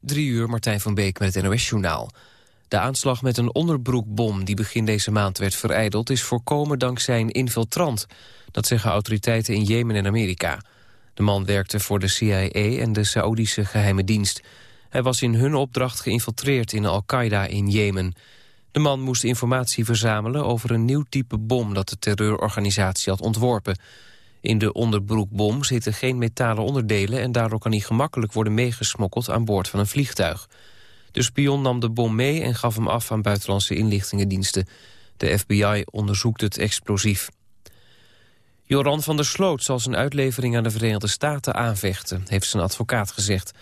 Drie uur, Martijn van Beek met het NOS-journaal. De aanslag met een onderbroekbom die begin deze maand werd vereideld... is voorkomen dankzij een infiltrant. Dat zeggen autoriteiten in Jemen en Amerika. De man werkte voor de CIA en de Saoedische geheime dienst. Hij was in hun opdracht geïnfiltreerd in Al-Qaeda in Jemen. De man moest informatie verzamelen over een nieuw type bom... dat de terreurorganisatie had ontworpen... In de onderbroekbom zitten geen metalen onderdelen... en daardoor kan hij gemakkelijk worden meegesmokkeld aan boord van een vliegtuig. De spion nam de bom mee en gaf hem af aan buitenlandse inlichtingendiensten. De FBI onderzoekt het explosief. Joran van der Sloot zal zijn uitlevering aan de Verenigde Staten aanvechten... heeft zijn advocaat gezegd.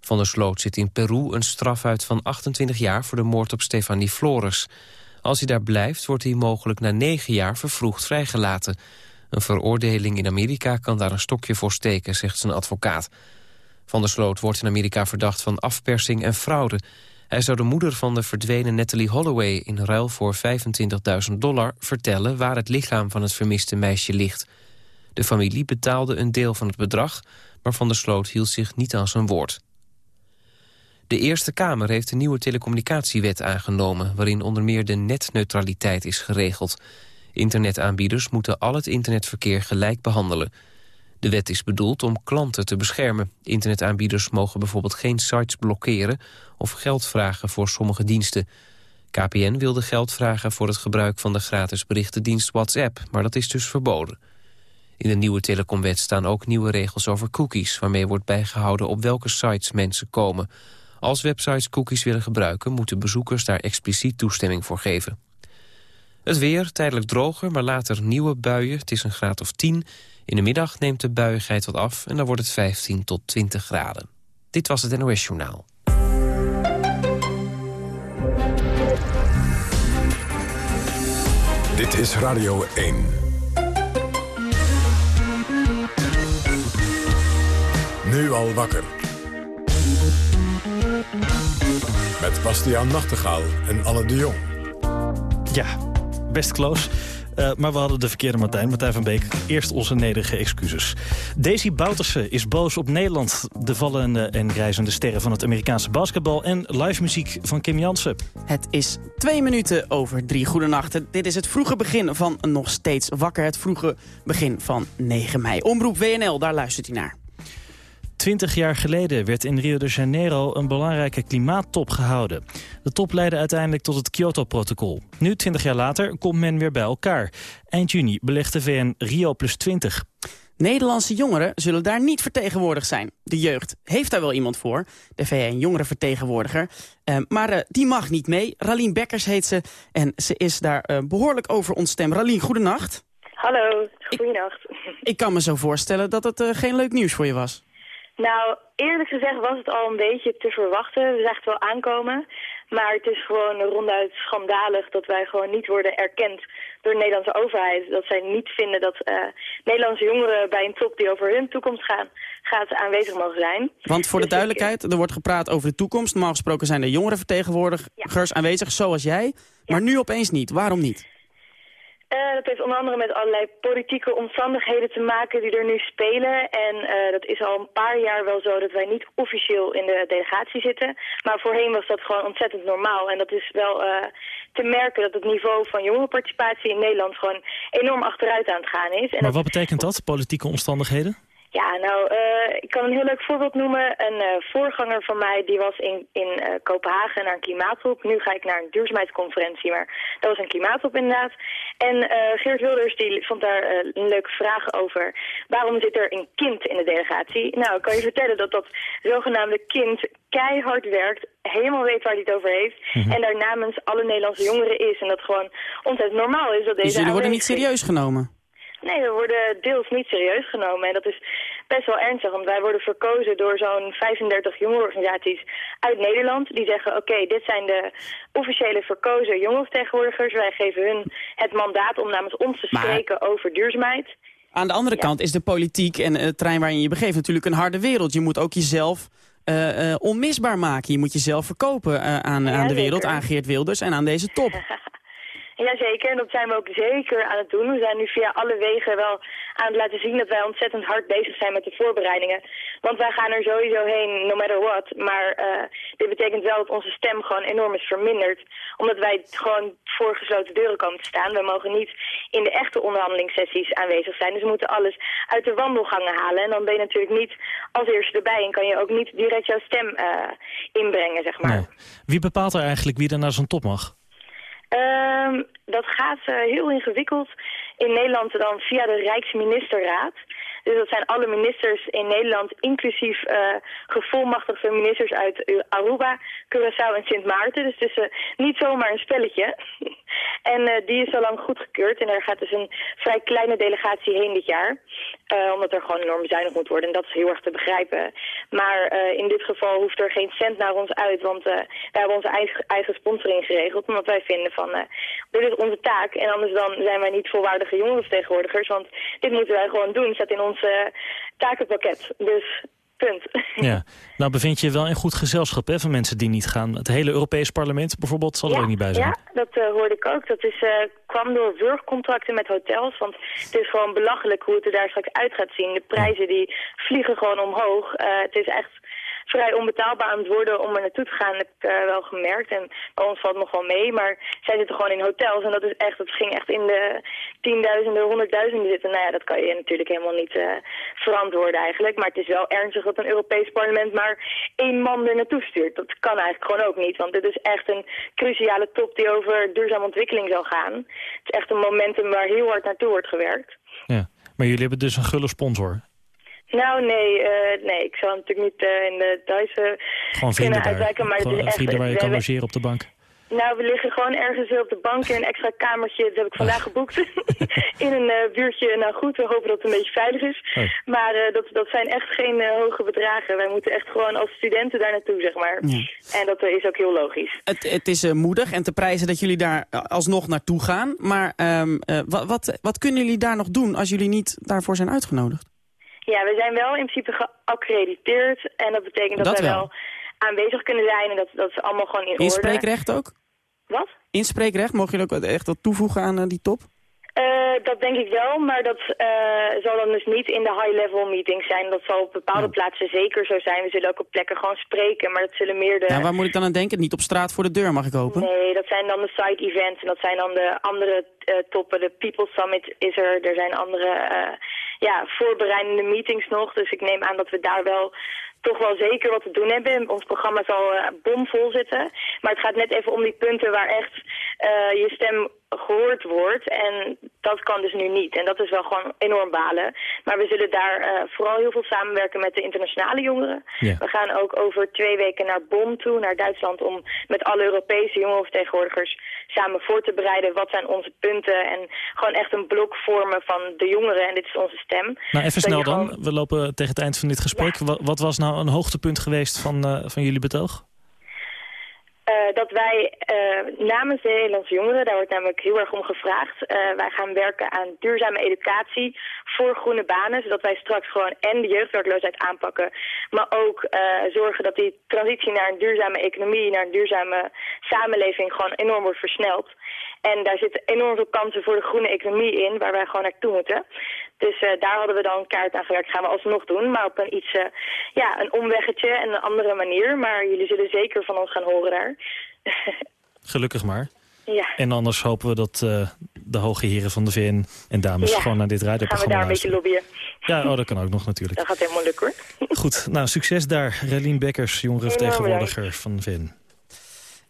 Van der Sloot zit in Peru een straf uit van 28 jaar... voor de moord op Stefanie Flores. Als hij daar blijft, wordt hij mogelijk na negen jaar vervroegd vrijgelaten... Een veroordeling in Amerika kan daar een stokje voor steken, zegt zijn advocaat. Van der Sloot wordt in Amerika verdacht van afpersing en fraude. Hij zou de moeder van de verdwenen Natalie Holloway... in ruil voor 25.000 dollar vertellen waar het lichaam van het vermiste meisje ligt. De familie betaalde een deel van het bedrag... maar Van der Sloot hield zich niet aan zijn woord. De Eerste Kamer heeft een nieuwe telecommunicatiewet aangenomen... waarin onder meer de netneutraliteit is geregeld... Internetaanbieders moeten al het internetverkeer gelijk behandelen. De wet is bedoeld om klanten te beschermen. Internetaanbieders mogen bijvoorbeeld geen sites blokkeren... of geld vragen voor sommige diensten. KPN wilde geld vragen voor het gebruik van de gratis berichtendienst WhatsApp... maar dat is dus verboden. In de nieuwe telecomwet staan ook nieuwe regels over cookies... waarmee wordt bijgehouden op welke sites mensen komen. Als websites cookies willen gebruiken... moeten bezoekers daar expliciet toestemming voor geven. Het weer, tijdelijk droger, maar later nieuwe buien. Het is een graad of 10. In de middag neemt de buiigheid wat af en dan wordt het 15 tot 20 graden. Dit was het NOS Journaal. Dit is Radio 1. Nu al wakker. Met Bastiaan Nachtegaal en Anne de Jong. Ja, best close. Uh, maar we hadden de verkeerde Martijn, Martijn van Beek. Eerst onze nederige excuses. Daisy Bouterse is boos op Nederland. De vallende en reizende sterren van het Amerikaanse basketbal... en live muziek van Kim Jansen. Het is twee minuten over drie. Goedenacht. Dit is het vroege begin van Nog Steeds Wakker. Het vroege begin van 9 mei. Omroep WNL, daar luistert u naar. Twintig jaar geleden werd in Rio de Janeiro een belangrijke klimaattop gehouden. De top leidde uiteindelijk tot het Kyoto-protocol. Nu, twintig jaar later, komt men weer bij elkaar. Eind juni belegt de VN Rio plus 20. Nederlandse jongeren zullen daar niet vertegenwoordigd zijn. De jeugd heeft daar wel iemand voor, de VN-jongerenvertegenwoordiger. Uh, maar uh, die mag niet mee. Ralien Bekkers heet ze en ze is daar uh, behoorlijk over ontstemd. Ralien, goedenacht. Hallo, goedenacht. Ik, ik kan me zo voorstellen dat het geen leuk nieuws voor je was. Nou, eerlijk gezegd was het al een beetje te verwachten. We zagen het wel aankomen. Maar het is gewoon ronduit schandalig dat wij gewoon niet worden erkend door de Nederlandse overheid. Dat zij niet vinden dat uh, Nederlandse jongeren bij een top die over hun toekomst gaan, gaat aanwezig mogen zijn. Want voor de dus duidelijkheid, er wordt gepraat over de toekomst. Normaal gesproken zijn er jongerenvertegenwoordigers ja. aanwezig, zoals jij. Maar nu opeens niet. Waarom niet? Uh, dat heeft onder andere met allerlei politieke omstandigheden te maken die er nu spelen. En uh, dat is al een paar jaar wel zo dat wij niet officieel in de delegatie zitten. Maar voorheen was dat gewoon ontzettend normaal. En dat is wel uh, te merken dat het niveau van jongerenparticipatie in Nederland gewoon enorm achteruit aan het gaan is. En maar wat betekent dat, politieke omstandigheden? Ja, nou, uh, ik kan een heel leuk voorbeeld noemen. Een uh, voorganger van mij die was in, in uh, Kopenhagen naar een klimaattop. Nu ga ik naar een duurzaamheidsconferentie, maar dat was een klimaattop inderdaad. En Geert Wilders die vond daar een leuke vraag over. Waarom zit er een kind in de delegatie? Nou, ik kan je vertellen dat dat zogenaamde kind keihard werkt, helemaal weet waar hij het over heeft. Mhm. En daar namens alle Nederlandse jongeren is. En dat gewoon ontzettend normaal is dat deze... Dus jullie worden niet serieus genomen? Nee, we worden deels niet serieus genomen. En dat is best wel ernstig, want wij worden verkozen door zo'n 35 jongerenorganisaties uit Nederland. Die zeggen, oké, dit zijn de officiële verkozen jongerenvertegenwoordigers. Wij geven hun het mandaat om namens ons te spreken over duurzaamheid. Aan de andere kant is de politiek en het trein waarin je begeeft natuurlijk een harde wereld. Je moet ook jezelf uh, uh, onmisbaar maken. Je moet jezelf verkopen uh, aan, aan de wereld, aan Geert Wilders en aan deze top. Jazeker, en dat zijn we ook zeker aan het doen. We zijn nu via alle wegen wel aan het laten zien dat wij ontzettend hard bezig zijn met de voorbereidingen. Want wij gaan er sowieso heen, no matter what. Maar uh, dit betekent wel dat onze stem gewoon enorm is verminderd. Omdat wij gewoon voor gesloten deuren komen te staan. We mogen niet in de echte onderhandelingssessies aanwezig zijn. Dus we moeten alles uit de wandelgangen halen. En dan ben je natuurlijk niet als eerste erbij en kan je ook niet direct jouw stem uh, inbrengen, zeg maar. Wie bepaalt er eigenlijk wie er naar zo'n top mag? Um, dat gaat uh, heel ingewikkeld in Nederland dan via de Rijksministerraad. Dus dat zijn alle ministers in Nederland, inclusief uh, gevolmachtigde ministers uit Aruba, Curaçao en Sint Maarten. Dus het is uh, niet zomaar een spelletje. en die is al lang goedgekeurd en er gaat dus een vrij kleine delegatie heen dit jaar. omdat er gewoon enorm bezuinigd moet worden en dat is heel erg te begrijpen. Maar in dit geval hoeft er geen cent naar ons uit, want wij hebben onze eigen, sponsoring geregeld. Omdat wij vinden van, dit is onze taak en anders dan zijn wij niet volwaardige jongerenvertegenwoordigers. Want dit moeten wij gewoon doen, staat in ons ons uh, takenpakket. Dus punt. Ja, nou bevind je wel in goed gezelschap hè, van mensen die niet gaan. Het hele Europees parlement bijvoorbeeld zal er ook niet bij zijn. Ja, dat uh, hoorde ik ook. Dat is, uh, kwam door wurgcontracten met hotels. Want het is gewoon belachelijk hoe het er daar straks uit gaat zien. De prijzen die vliegen gewoon omhoog. Uh, het is echt vrij onbetaalbaar aan het worden om er naartoe te gaan, heb ik uh, wel gemerkt. En bij ons valt nog wel mee, maar zij zitten gewoon in hotels. En dat is echt, dat ging echt in de tienduizenden, honderdduizenden zitten. Nou ja, dat kan je natuurlijk helemaal niet uh, verantwoorden eigenlijk. Maar het is wel ernstig dat een Europees parlement maar één man er naartoe stuurt. Dat kan eigenlijk gewoon ook niet, want dit is echt een cruciale top die over duurzame ontwikkeling zal gaan. Het is echt een momentum waar heel hard naartoe wordt gewerkt. Ja, maar jullie hebben dus een gulle sponsor. Nou, nee, uh, nee, ik zal natuurlijk niet uh, in de Duitse Gewoon vrienden uitwijken, maar Gewoon het is echt, vrienden waar je kan logeren op de bank. Nou, we liggen gewoon ergens op de bank in een extra kamertje. Dat heb ik vandaag geboekt. in een uh, buurtje. Nou goed, we hopen dat het een beetje veilig is. Oh. Maar uh, dat, dat zijn echt geen uh, hoge bedragen. Wij moeten echt gewoon als studenten daar naartoe, zeg maar. Ja. En dat is ook heel logisch. Het, het is moedig en te prijzen dat jullie daar alsnog naartoe gaan. Maar um, wat, wat, wat kunnen jullie daar nog doen als jullie niet daarvoor zijn uitgenodigd? Ja, we zijn wel in principe geaccrediteerd. En dat betekent dat, dat wij wel. wel aanwezig kunnen zijn. En dat, dat is allemaal gewoon in Inspreekrecht orde. ook? Wat? Inspreekrecht? Mogen jullie ook echt wat toevoegen aan uh, die top? Uh, dat denk ik wel, maar dat uh, zal dan dus niet in de high-level meetings zijn. Dat zal op bepaalde ja. plaatsen zeker zo zijn. We zullen ook op plekken gewoon spreken, maar dat zullen meer de... Ja, waar moet ik dan aan denken? Niet op straat voor de deur, mag ik hopen? Nee, dat zijn dan de side-events en dat zijn dan de andere uh, toppen. De People Summit is er, er zijn andere ja, voorbereidende meetings nog. Dus ik neem aan dat we daar wel toch wel zeker wat te doen hebben. Ons programma zal uh, bomvol zitten. Maar het gaat net even om die punten waar echt uh, je stem gehoord wordt. En dat kan dus nu niet. En dat is wel gewoon enorm balen. Maar we zullen daar uh, vooral heel veel samenwerken met de internationale jongeren. Ja. We gaan ook over twee weken naar Bonn toe, naar Duitsland... om met alle Europese jongerenvertegenwoordigers samen voor te bereiden... wat zijn onze punten en gewoon echt een blok vormen van de jongeren. En dit is onze stem. Nou, even snel dan. gewoon- We lopen tegen het eind van dit gesprek. Wat, wat was nou een hoogtepunt geweest van, uh, van jullie betoog? Uh, dat wij uh, namens de Nederlandse jongeren, daar wordt namelijk heel erg om gevraagd, uh, wij gaan werken aan duurzame educatie voor groene banen, zodat wij straks gewoon en de jeugdwerkloosheid aanpakken, maar ook zorgen dat die transitie naar een duurzame economie, naar een duurzame samenleving gewoon enorm wordt versneld. En daar zitten enorm veel kansen voor de groene economie in, waar wij gewoon naartoe moeten. Dus uh, daar hadden we dan een kaart aan gewerkt. gaan we alsnog doen, maar op een iets, uh, ja, een omweggetje en een andere manier. Maar jullie zullen zeker van ons gaan horen daar. Gelukkig maar. Ja. En anders hopen we dat uh, de hoge heren van de VN en dames Ja. gewoon naar dit Gaan we radioprogramma daar een beetje lobbyen. Ja, oh, dat kan ook nog natuurlijk. Dat gaat helemaal lukken hoor. Goed, nou succes daar. Relien Bekkers, jongerenvertegenwoordiger van de VN.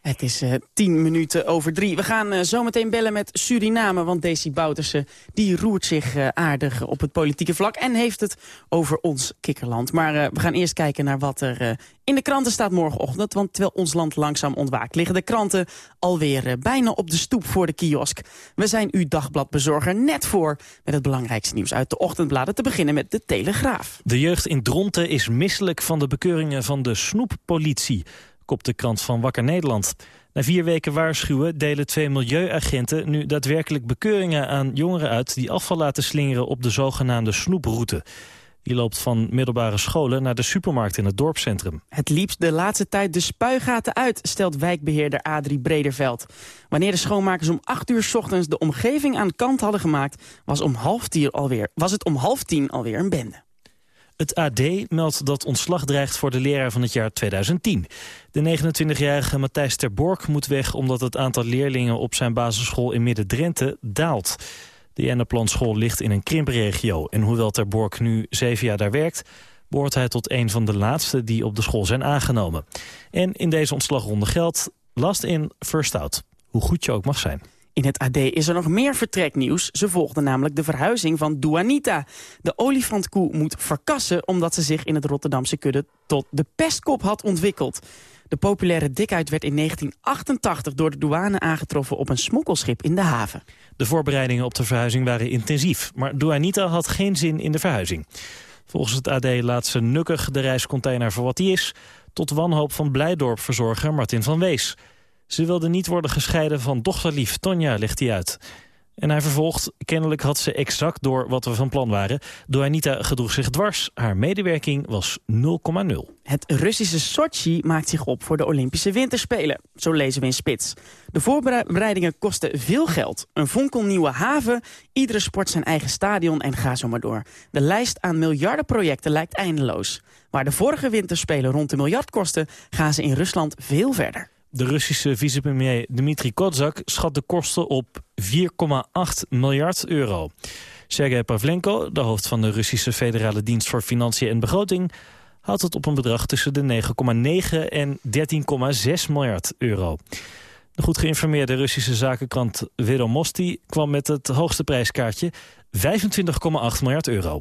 Het is eh, tien minuten over drie. We gaan eh, zo meteen bellen met Suriname, want Desi Bouterse die roert zich eh, aardig op het politieke vlak en heeft het over ons kikkerland. Maar we gaan eerst kijken naar wat er in de kranten staat morgenochtend, want terwijl ons land langzaam ontwaakt, liggen de kranten alweer bijna op de stoep voor de kiosk. We zijn uw dagbladbezorger net voor met het belangrijkste nieuws uit de ochtendbladen, te beginnen met de Telegraaf. De jeugd in Dronten is misselijk van de bekeuringen van de snoeppolitie, kopt de krant van Wakker Nederland. Na vier weken waarschuwen delen twee milieuagenten nu daadwerkelijk bekeuringen aan jongeren uit die afval laten slingeren op de zogenaamde snoeproute. Die loopt van middelbare scholen naar de supermarkt in het dorpscentrum. Het liefst de laatste tijd de spuigaten uit, stelt wijkbeheerder Adrie Brederveld. Wanneer de schoonmakers om 8 uur ochtends de omgeving aan kant hadden gemaakt... was, om half alweer, was het om half tien alweer een bende. Het AD meldt dat ontslag dreigt voor de leraar van het jaar 2010. De 29-jarige Matthijs ter Bork moet weg omdat het aantal leerlingen op zijn basisschool in Midden-Drenthe daalt. De Jenneplanschool ligt in een krimpregio en hoewel ter Bork nu zeven jaar daar werkt behoort hij tot een van de laatste die op de school zijn aangenomen. En in deze ontslagronde geldt last in, first out. Hoe goed je ook mag zijn. In het AD is er nog meer vertreknieuws. Ze volgde namelijk de verhuizing van Duanita. De olifantkoe moet verkassen omdat ze zich in het Rotterdamse kudde tot de pestkop had ontwikkeld. De populaire dikheid werd in 1988 door de douane aangetroffen op een smokkelschip in de haven. De voorbereidingen op de verhuizing waren intensief, maar Duanita had geen zin in de verhuizing. Volgens het AD laat ze nukkig de reiscontainer voor wat die is... tot wanhoop van Blijdorp-verzorger Martin van Wees. Ze wilde niet worden gescheiden van dochterlief Tonja, legt hij uit. En hij vervolgt, kennelijk had ze exact door wat we van plan waren. Doanita gedroeg zich dwars, haar medewerking was 0,0. Het Russische Sochi maakt zich op voor de Olympische Winterspelen. Zo lezen we in Spits. De voorbereidingen kosten veel geld. Een fonkelnieuwe haven, iedere sport zijn eigen stadion en ga zo maar door. De lijst aan miljardenprojecten lijkt eindeloos. Waar de vorige winterspelen rond de miljard kosten... gaan ze in Rusland veel verder. De Russische vicepremier Dmitri Kozak schat de kosten op 4,8 miljard euro. Sergej Pavlenko, de hoofd van de Russische Federale Dienst voor Financiën en Begroting... houdt het op een bedrag tussen de 9,9 en 13,6 miljard euro. De goed geïnformeerde Russische zakenkrant Vedomosti kwam met het hoogste prijskaartje 25,8 miljard euro.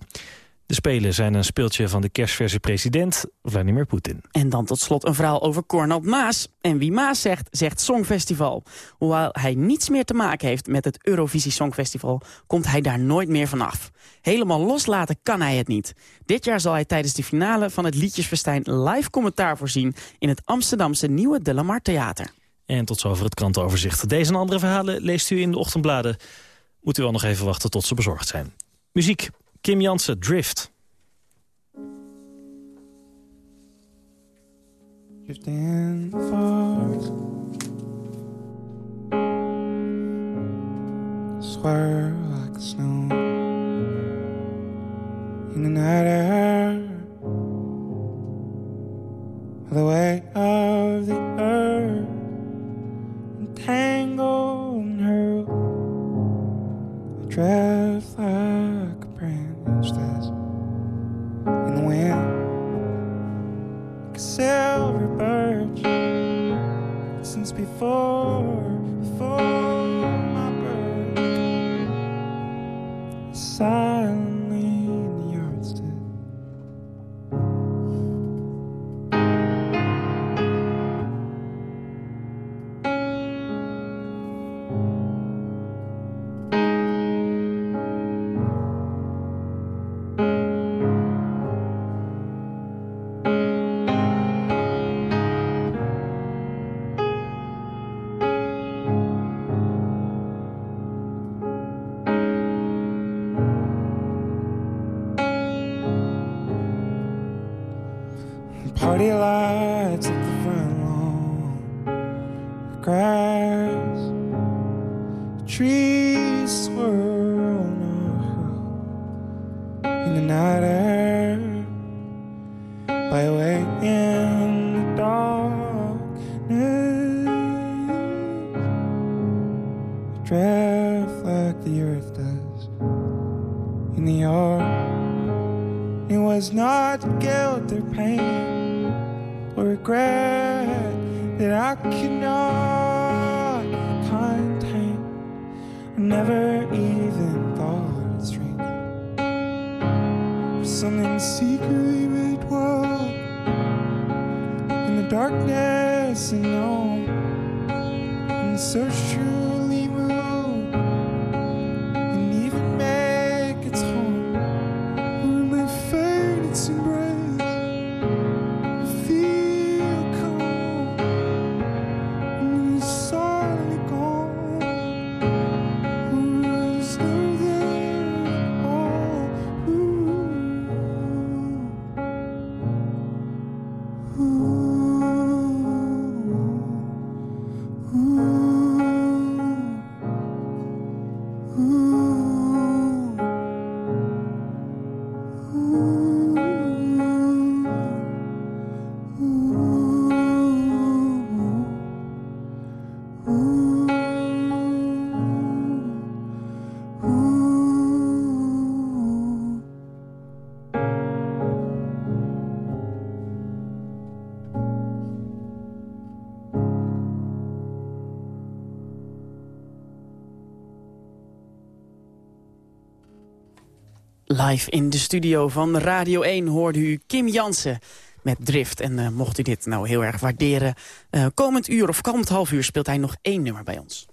De Spelen zijn een speeltje van de kerstverse president Vladimir Poetin. En dan tot slot een verhaal over Cornald Maas. En wie Maas zegt, zegt Songfestival. Hoewel hij niets meer te maken heeft met het Eurovisie Songfestival... komt hij daar nooit meer vanaf. Helemaal loslaten kan hij het niet. Dit jaar zal hij tijdens de finale van het Liedjesfestijn... live commentaar voorzien in het Amsterdamse Nieuwe De Lamar Theater. En tot zover het krantenoverzicht. Deze en andere verhalen leest u in de ochtendbladen. Moet u wel nog even wachten tot ze bezorgd zijn. Muziek. Kim Jansen, Drift. Drifting like snow. In the night air. The weight of the earth. Entangled in her. I drift like branch in the wind like a silver birch. Since before before my birth silently Live in de studio van Radio 1 hoorde u Kim Jansen met Drift. En uh, mocht u dit nou heel erg waarderen... Uh, komend uur of komend half uur speelt hij nog één nummer bij ons.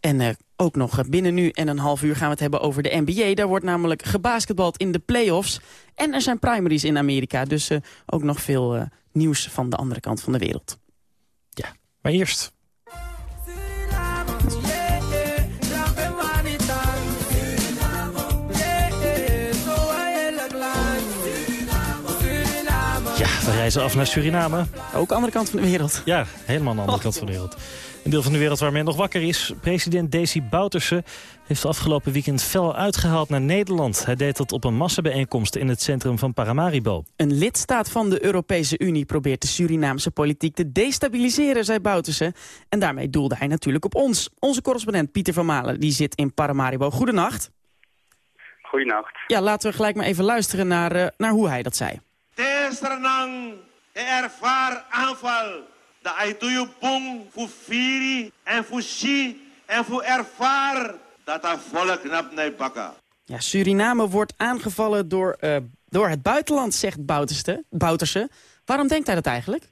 En uh, ook nog binnen nu en een half uur gaan we het hebben over de NBA. Daar wordt namelijk gebasketbald in de playoffs. En er zijn primaries in Amerika. Dus ook nog veel nieuws van de andere kant van de wereld. Ja, maar eerst We reizen af naar Suriname. Ook andere kant van de wereld. Ja, helemaal aan de andere kant van de wereld. Een deel van de wereld waar men nog wakker is. President Desi Bouterse heeft afgelopen weekend fel uitgehaald naar Nederland. Hij deed dat op een massabijeenkomst in het centrum van Paramaribo. Een lidstaat van de Europese Unie probeert de Surinaamse politiek te destabiliseren, zei Bouterse. En daarmee doelde hij natuurlijk op ons. Onze correspondent Pieter van Malen die zit in Paramaribo. Goedenacht. Goedenacht. Ja, laten we gelijk maar even luisteren naar, uh, naar hoe hij dat zei. Ervaar aanval. De aituyu bung voor firi en voor shi en voor ervaar dat dat volk nap nee bakken. Ja, Suriname wordt aangevallen door, uh, door het buitenland, zegt Bouterse. Bouterse. Waarom denkt hij dat eigenlijk?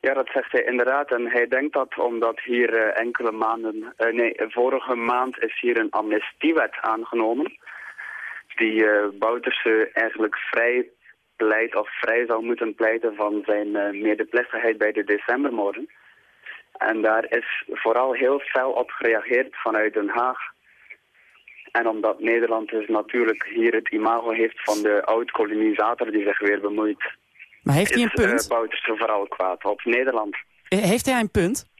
Ja, dat zegt hij inderdaad. En hij denkt dat omdat hier uh, enkele maanden... Uh, nee, vorige maand is hier een amnestiewet aangenomen die uh, Bouterse eigenlijk vrij pleit of vrij zou moeten pleiten van zijn uh, medeplichtigheid bij de decembermoorden. En daar is vooral heel fel op gereageerd vanuit Den Haag. En omdat Nederland dus natuurlijk hier het imago heeft van de oud-kolonisator die zich weer bemoeit. Maar heeft hij een punt? Is uh, vooral kwaad op Nederland. Heeft hij een punt?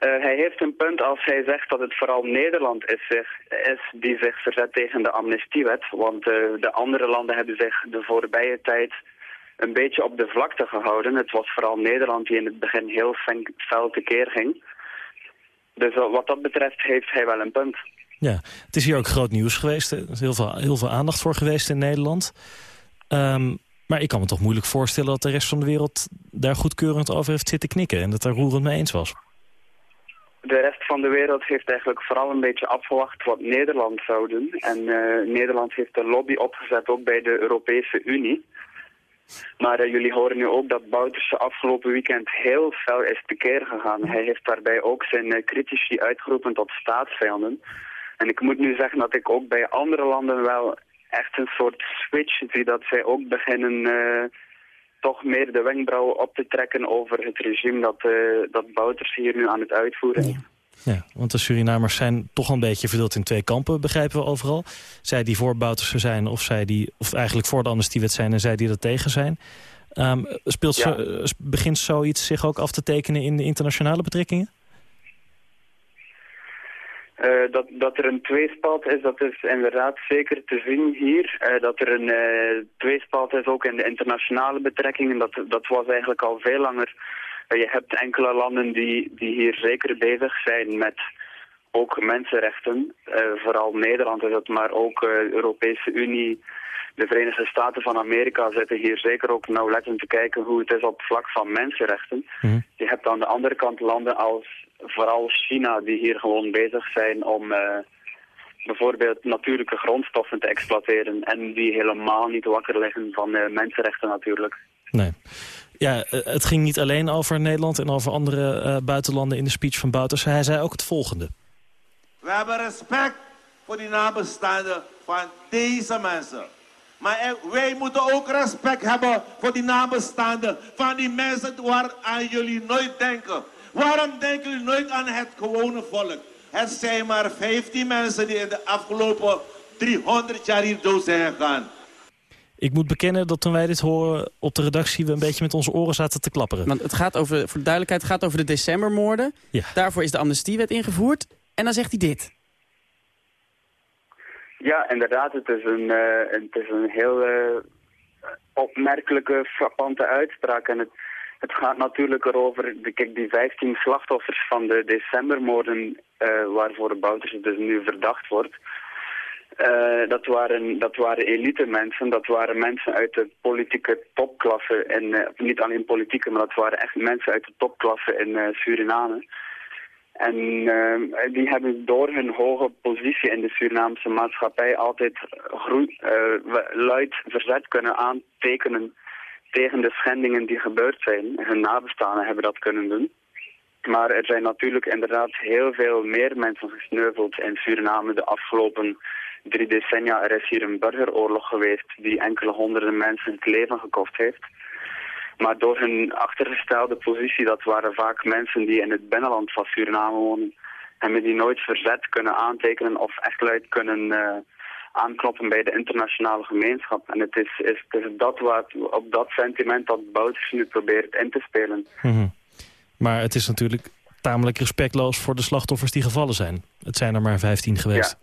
Uh, hij heeft een punt als hij zegt dat het vooral Nederland is, is die zich verzet tegen de amnestiewet. Want uh, de andere landen hebben zich de voorbije tijd een beetje op de vlakte gehouden. Het was vooral Nederland die in het begin heel fel tekeer ging. Dus uh, wat dat betreft heeft hij wel een punt. Ja, het is hier ook groot nieuws geweest. Er is heel veel, heel veel aandacht voor geweest in Nederland. Um, maar ik kan me toch moeilijk voorstellen dat de rest van de wereld daar goedkeurend over heeft zitten knikken. En dat daar roerend mee eens was de rest van de wereld heeft eigenlijk vooral een beetje afgewacht wat Nederland zou doen. En uh, Nederland heeft een lobby opgezet ook bij de Europese Unie. Maar uh, jullie horen nu ook dat Bouterse afgelopen weekend heel fel is tekeer gegaan. Hij heeft daarbij ook zijn uh, critici uitgeroepen tot staatsvijanden. En ik moet nu zeggen dat ik ook bij andere landen wel echt een soort switch zie. Dat zij ook beginnen toch meer de wenkbrauwen op te trekken over het regime dat, uh, dat Bouters hier nu aan het uitvoeren is. Ja. want de Surinamers zijn toch een beetje verdeeld in twee kampen, begrijpen we overal. Zij die voor Bouterse zijn, of, zij die, of eigenlijk voor de amnestiewet zijn en zij die er tegen zijn. Um, speelt ja. zo, begint zoiets zich ook af te tekenen in de internationale betrekkingen? Uh, dat, dat er een tweespalt is, dat is inderdaad zeker te zien hier. Uh, dat er een uh, tweespalt is ook in de internationale betrekkingen, dat, dat was eigenlijk al veel langer. je hebt enkele landen die, die hier zeker bezig zijn met ook mensenrechten. vooral Nederland is het, maar ook de Europese Unie, de Verenigde Staten van Amerika zitten hier zeker ook nauwlettend te kijken hoe het is op vlak van mensenrechten. Mm. Je hebt aan de andere kant landen als vooral China die hier gewoon bezig zijn om uh, bijvoorbeeld natuurlijke grondstoffen te exploiteren en die helemaal niet wakker liggen van uh, mensenrechten natuurlijk. Nee. Ja, het ging niet alleen over Nederland en over andere uh, buitenlanden in de speech van Bouters. Hij zei ook het volgende. We hebben respect voor die nabestaanden van deze mensen. Maar wij moeten ook respect hebben voor die nabestaanden van die mensen waar aan jullie nooit denken. Waarom denken jullie nooit aan het gewone volk? Het zijn maar 15 mensen die in de afgelopen 300 jaar hier dood zijn gegaan. Ik moet bekennen dat toen wij dit horen op de redactie... we een beetje met onze oren zaten te klapperen. Want het gaat over, voor de duidelijkheid, het gaat over de decembermoorden. Ja. Daarvoor is de amnestiewet ingevoerd. En dan zegt hij dit. Ja, inderdaad. Het is een, uh, het is een heel uh, opmerkelijke, frappante uitspraak. En het, het gaat natuurlijk erover, kijk, die 15 slachtoffers van de decembermoorden, uh, waarvoor Bouters dus nu verdacht wordt. Uh, dat, waren, dat waren elite mensen, dat waren mensen uit de politieke topklasse, en uh, niet alleen politieke, maar dat waren echt mensen uit de topklasse in Suriname. En die hebben door hun hoge positie in de Surinaamse maatschappij altijd groei, luid verzet kunnen aantekenen tegen de schendingen die gebeurd zijn. Hun nabestaanden hebben dat kunnen doen. Maar er zijn natuurlijk inderdaad heel veel meer mensen gesneuveld in Suriname de afgelopen drie decennia. Er is hier een burgeroorlog geweest die enkele honderden mensen het leven gekost heeft. Maar door hun achtergestelde positie, dat waren vaak mensen die in het binnenland van Suriname wonen, hebben die nooit verzet kunnen aantekenen of echt luid kunnen uh, aankloppen bij de internationale gemeenschap. En het is, is, het is dat wat, op dat sentiment dat Bouters nu probeert in te spelen. Mm Maar het is natuurlijk tamelijk respectloos voor de slachtoffers die gevallen zijn. Het zijn er maar 15 geweest.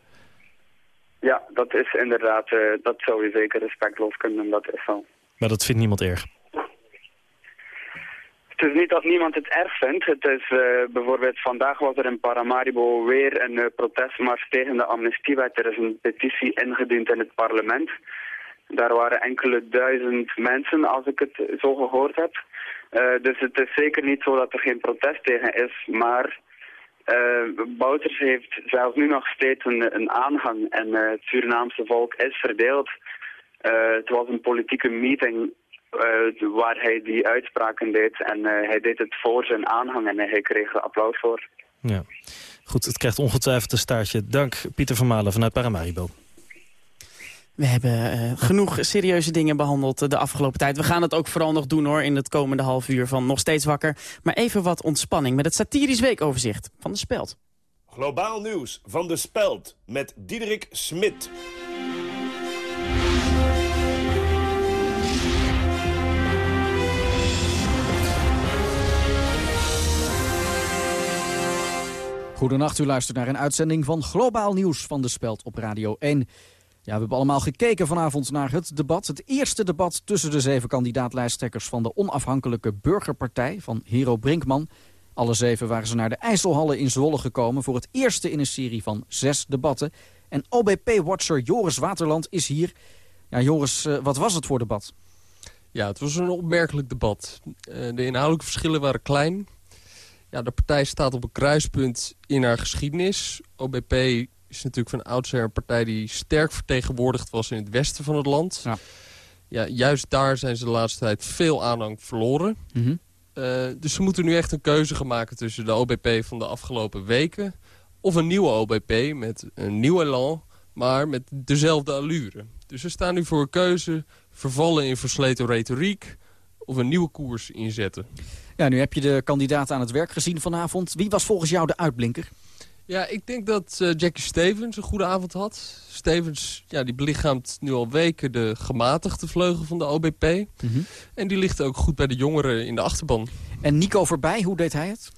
Ja, ja dat is inderdaad, uh, dat zou je zeker respectloos kunnen, dat is zo. Maar dat vindt niemand erg? Het is niet dat niemand het erg vindt. Het is uh, bijvoorbeeld vandaag was er in Paramaribo weer een uh, protestmars tegen de amnestiewet. Er is een petitie ingediend in het parlement. Daar waren enkele duizend mensen, als ik het zo gehoord heb. Uh, dus het is zeker niet zo dat er geen protest tegen is, maar Bouters heeft zelfs nu nog steeds een, een aanhang en het Surinaamse volk is verdeeld. het was een politieke meeting uh, waar hij die uitspraken deed. En uh, hij deed het voor zijn aanhang en hij kreeg er applaus voor. Ja, goed. Het krijgt ongetwijfeld een staartje. Dank Pieter van Malen vanuit Paramaribo. We hebben uh, genoeg serieuze dingen behandeld de afgelopen tijd. We gaan het ook vooral nog doen hoor in het komende half uur van Nog Steeds Wakker. Maar even wat ontspanning met het satirisch weekoverzicht van De Speld. Globaal nieuws van De Speld met Diederik Smit. Goedenacht, u luistert naar een uitzending van Globaal Nieuws van De Speld op Radio 1. Ja, we hebben allemaal gekeken vanavond naar het debat. Het eerste debat tussen de zeven kandidaatlijsttrekkers van de onafhankelijke burgerpartij van Hero Brinkman. Alle zeven waren ze naar de IJsselhallen in Zwolle gekomen voor het eerste in een serie van zes debatten. En OBP-watcher Joris Waterland is hier. Ja, Joris, uh, wat was het voor debat? Ja, het was een opmerkelijk debat. Uh, de inhoudelijke verschillen waren klein. Ja, de partij staat op een kruispunt in haar geschiedenis. OBP is natuurlijk van oudsher een partij die sterk vertegenwoordigd was in het westen van het land. Ja. Ja, juist daar zijn ze de laatste tijd veel aanhang verloren. Mm -hmm. uh, dus ze moeten nu echt een keuze gaan maken tussen de OBP van de afgelopen weken... of een nieuwe OBP met een nieuw elan, maar met dezelfde allure. Dus ze staan nu voor een keuze, vervallen in versleten retoriek... of een nieuwe koers inzetten. Ja, nu heb je de kandidaat aan het werk gezien vanavond. Wie was volgens jou de uitblinker? Ja, ik denk dat uh, Jackie Stevens een goede avond had. Stevens ja, die belichaamt nu al weken de gematigde vleugel van de OBP. Mm -hmm. En die ligt ook goed bij de jongeren in de achterban. En Nico Voorbij, hoe deed hij het?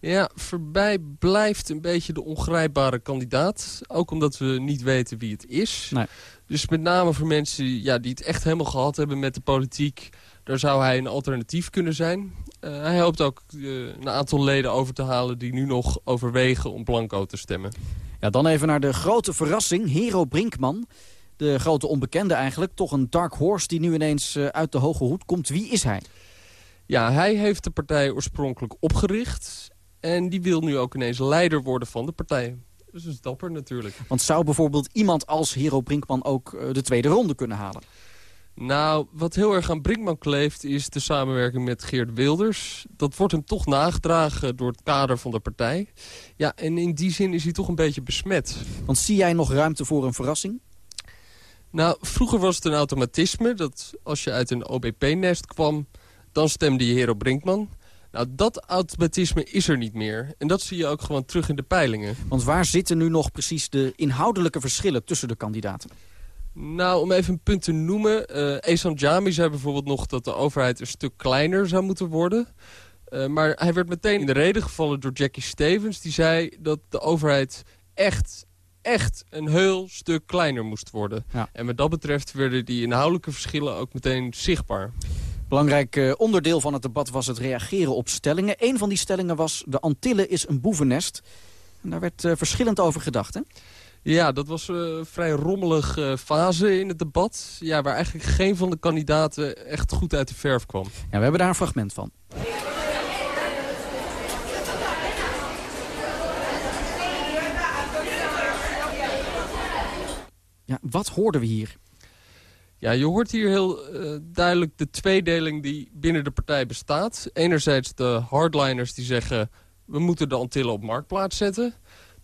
Ja, Voorbij blijft een beetje de ongrijpbare kandidaat. Ook omdat we niet weten wie het is. Nee. Dus met name voor mensen ja, die het echt helemaal gehad hebben met de politiek... daar zou hij een alternatief kunnen zijn. Uh, hij hoopt ook uh, een aantal leden over te halen die nu nog overwegen om blanco te stemmen. Ja, dan even naar de grote verrassing, Hero Brinkman. De grote onbekende eigenlijk, toch een dark horse die nu ineens uh, uit de hoge hoed komt. Wie is hij? Ja, hij heeft de partij oorspronkelijk opgericht. En die wil nu ook ineens leider worden van de partij. Dus dat is dapper natuurlijk. Want zou bijvoorbeeld iemand als Hero Brinkman ook de tweede ronde kunnen halen? Nou, wat heel erg aan Brinkman kleeft is de samenwerking met Geert Wilders. Dat wordt hem toch nagedragen door het kader van de partij. Ja, en in die zin is hij toch een beetje besmet. Want zie jij nog ruimte voor een verrassing? Nou, vroeger was het een automatisme dat als je uit een OBP-nest kwam... dan stemde je Hero Brinkman. Nou, dat automatisme is er niet meer. En dat zie je ook gewoon terug in de peilingen. Want waar zitten nu nog precies de inhoudelijke verschillen tussen de kandidaten? Nou, om even een punt te noemen. Uh, Esan Jami zei bijvoorbeeld nog dat de overheid een stuk kleiner zou moeten worden. Uh, maar hij werd meteen in de reden gevallen door Jackie Stevens. Die zei dat de overheid echt, echt een heel stuk kleiner moest worden. Ja. En wat dat betreft werden die inhoudelijke verschillen ook meteen zichtbaar. Belangrijk uh, onderdeel van het debat was het reageren op stellingen. Een van die stellingen was de Antille is een boevennest. En daar werd verschillend over gedacht, hè? Ja, dat was eh, een vrij rommelige eh, fase in het debat. Ja, waar eigenlijk geen van de kandidaten echt goed uit de verf kwam. Ja, we hebben daar een fragment van. Ja, wat hoorden we hier? Ja, je hoort hier heel eh, duidelijk de tweedeling die binnen de partij bestaat. Enerzijds de hardliners die zeggen... we moeten de Antillen op marktplaats zetten.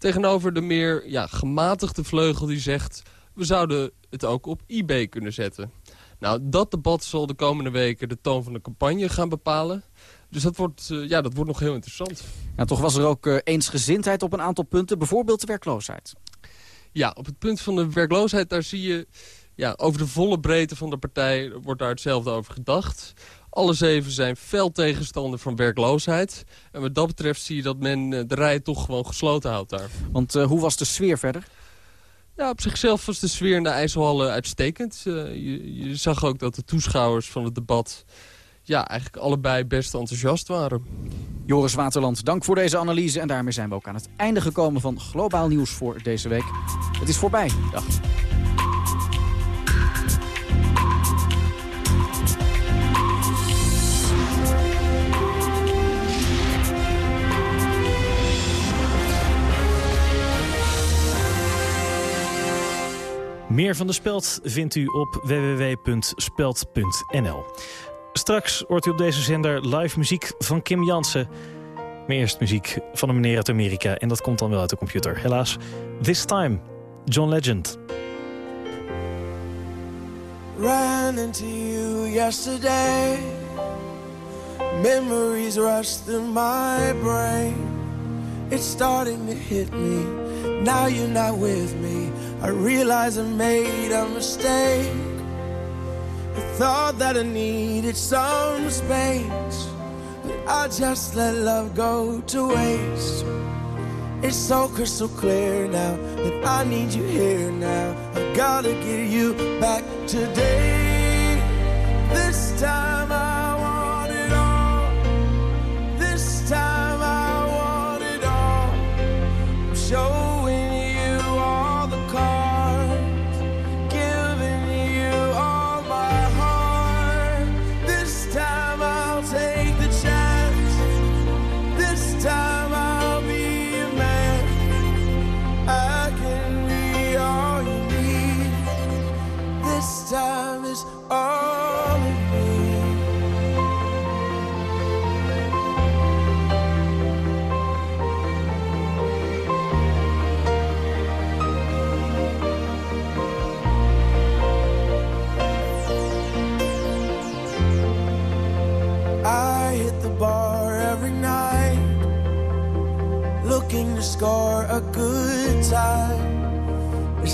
Tegenover de meer ja, gematigde vleugel die zegt... we zouden het ook op eBay kunnen zetten. Nou, dat debat zal de komende weken de toon van de campagne gaan bepalen. Dus dat wordt, uh, ja, dat wordt nog heel interessant. Ja, toch was er ook uh, eensgezindheid op een aantal punten. Bijvoorbeeld de werkloosheid. Ja, op het punt van de werkloosheid, daar zie je... Ja, over de volle breedte van de partij wordt daar hetzelfde over gedacht. Alle zeven zijn fel tegenstander van werkloosheid. En wat dat betreft zie je dat men eh, de rij toch gewoon gesloten houdt daar. Want uh, hoe was de sfeer verder? Ja, op zichzelf was de sfeer in de IJsselhallen uitstekend. Uh, je, je, zag ook dat de toeschouwers van het debat... ja, eigenlijk allebei best enthousiast waren. Joris Waterland, dank voor deze analyse. En daarmee zijn we ook aan het einde gekomen van Globaal Nieuws voor deze week. Het is voorbij. Dag. Meer van de Speld vindt u op www.speld.nl. Straks hoort u op deze zender live muziek van Kim Jansen. Maar eerst muziek van een meneer uit Amerika. En dat komt dan wel uit de computer, helaas. This Time, John Legend. Ran into you yesterday Memories rush through my brain It's starting to hit me Now you're not with me I realize I made a mistake. I thought that I needed some space, but I just let love go to waste. It's so crystal clear now that I need you here now. I gotta get you back today. This time I want it all. This time I want it all. I'm showing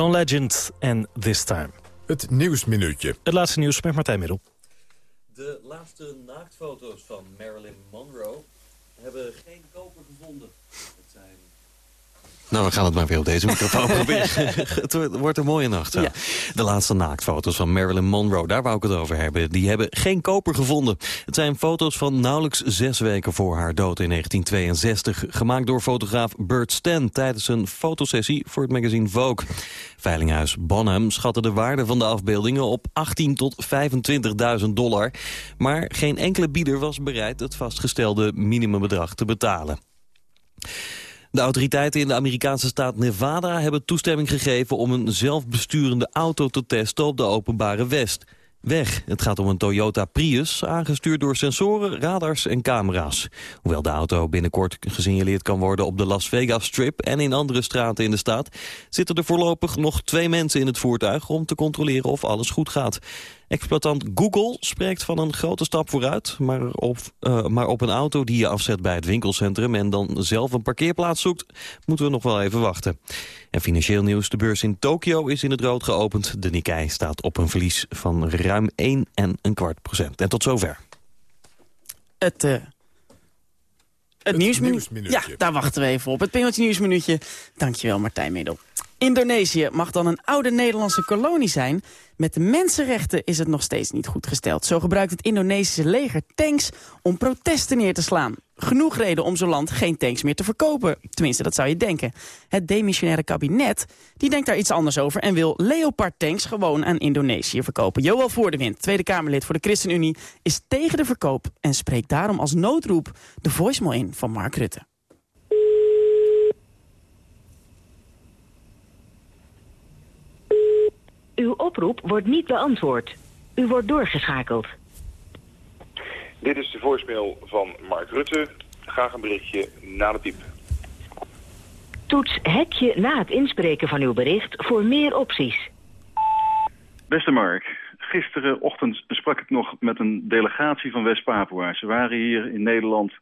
John Legend en This Time. Het Nieuwsminuutje. Het laatste nieuws met Martijn Middel. De laatste naaktfoto's van Marilyn Monroe hebben geen koper gevonden. Het zijn... Nou, we gaan het maar weer op deze microfoon proberen. het wordt een mooie nacht. Zo. De laatste naaktfoto's van Marilyn Monroe, daar wou ik het over hebben. Die hebben geen koper gevonden. Het zijn foto's van nauwelijks zes weken voor haar dood in 1962. Gemaakt door fotograaf Burt Stan tijdens een fotosessie voor het magazine Vogue. Veilinghuis Bonham schatte de waarde van de afbeeldingen op 18 tot 25.000 dollar. Maar geen enkele bieder was bereid het vastgestelde minimumbedrag te betalen. De autoriteiten in de Amerikaanse staat Nevada hebben toestemming gegeven om een zelfbesturende auto te testen op de openbare west. Weg. Het gaat om een Toyota Prius, aangestuurd door sensoren, radars en camera's. Hoewel de auto binnenkort gesignaleerd kan worden op de Las Vegas Strip en in andere straten in de staat, zitten er voorlopig nog twee mensen in het voertuig om te controleren of alles goed gaat. Exploitant Google spreekt van een grote stap vooruit... Maar op, uh, maar op een auto die je afzet bij het winkelcentrum... en dan zelf een parkeerplaats zoekt, moeten we nog wel even wachten. En financieel nieuws, de beurs in Tokio is in het rood geopend. De Nikkei staat op een verlies van ruim 1 en een kwart procent. En tot zover. Het... Uh... Het, het nieuwsminuutje. Ja, daar wachten we even op. Het Penalty Nieuwsminuutje. Dankjewel, Martijn Middel. Indonesië mag dan een oude Nederlandse kolonie zijn. Met de mensenrechten is het nog steeds niet goed gesteld. Zo gebruikt het Indonesische leger tanks om protesten neer te slaan. Genoeg reden om zo'n land geen tanks meer te verkopen. Tenminste, dat zou je denken. Het demissionaire kabinet die denkt daar iets anders over... en wil Leopard-tanks gewoon aan Indonesië verkopen. Joël Voordewind, Tweede Kamerlid voor de ChristenUnie... is tegen de verkoop en spreekt daarom als noodroep... de voicemail in van Mark Rutte. Uw oproep wordt niet beantwoord. U wordt doorgeschakeld. Dit is de voicemail van Mark Rutte. Graag een berichtje na de piep. Toets hekje na het inspreken van uw bericht voor meer opties. Beste Mark, gisterenochtend sprak ik nog met een delegatie van West-Papua. Ze waren hier in Nederland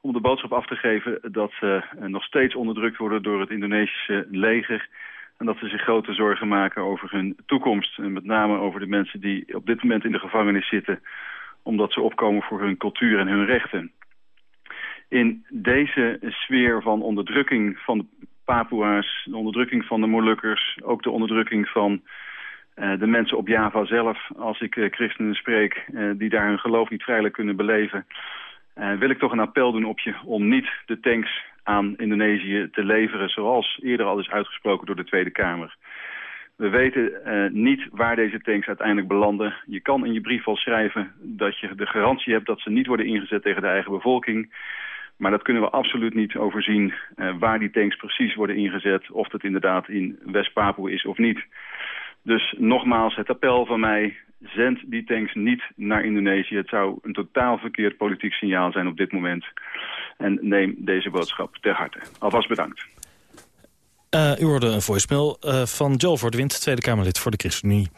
om de boodschap af te geven dat ze nog steeds onderdrukt worden door het Indonesische leger en dat ze zich grote zorgen maken over hun toekomst. En met name over de mensen die op dit moment in de gevangenis zitten... omdat ze opkomen voor hun cultuur en hun rechten. In deze sfeer van onderdrukking van de Papua's... de onderdrukking van de Molukkers... ook de onderdrukking van uh, de mensen op Java zelf... als ik uh, christenen spreek uh, die daar hun geloof niet vrijelijk kunnen beleven... wil ik toch een appel doen op je om niet de tanks aan Indonesië te leveren... zoals eerder al is uitgesproken door de Tweede Kamer. We weten uh, niet waar deze tanks uiteindelijk belanden. Je kan in je brief al schrijven dat je de garantie hebt... dat ze niet worden ingezet tegen de eigen bevolking... Maar dat kunnen we absoluut niet overzien uh, waar die tanks precies worden ingezet. Of het inderdaad in West-Papua is of niet. Dus nogmaals, het appel van mij, zend die tanks niet naar Indonesië. Het zou een totaal verkeerd politiek signaal zijn op dit moment. En neem deze boodschap ter harte. Alvast bedankt. Uh, u hoorde een voicemail uh, van Joel voor Wind, Tweede Kamerlid voor de ChristenUnie.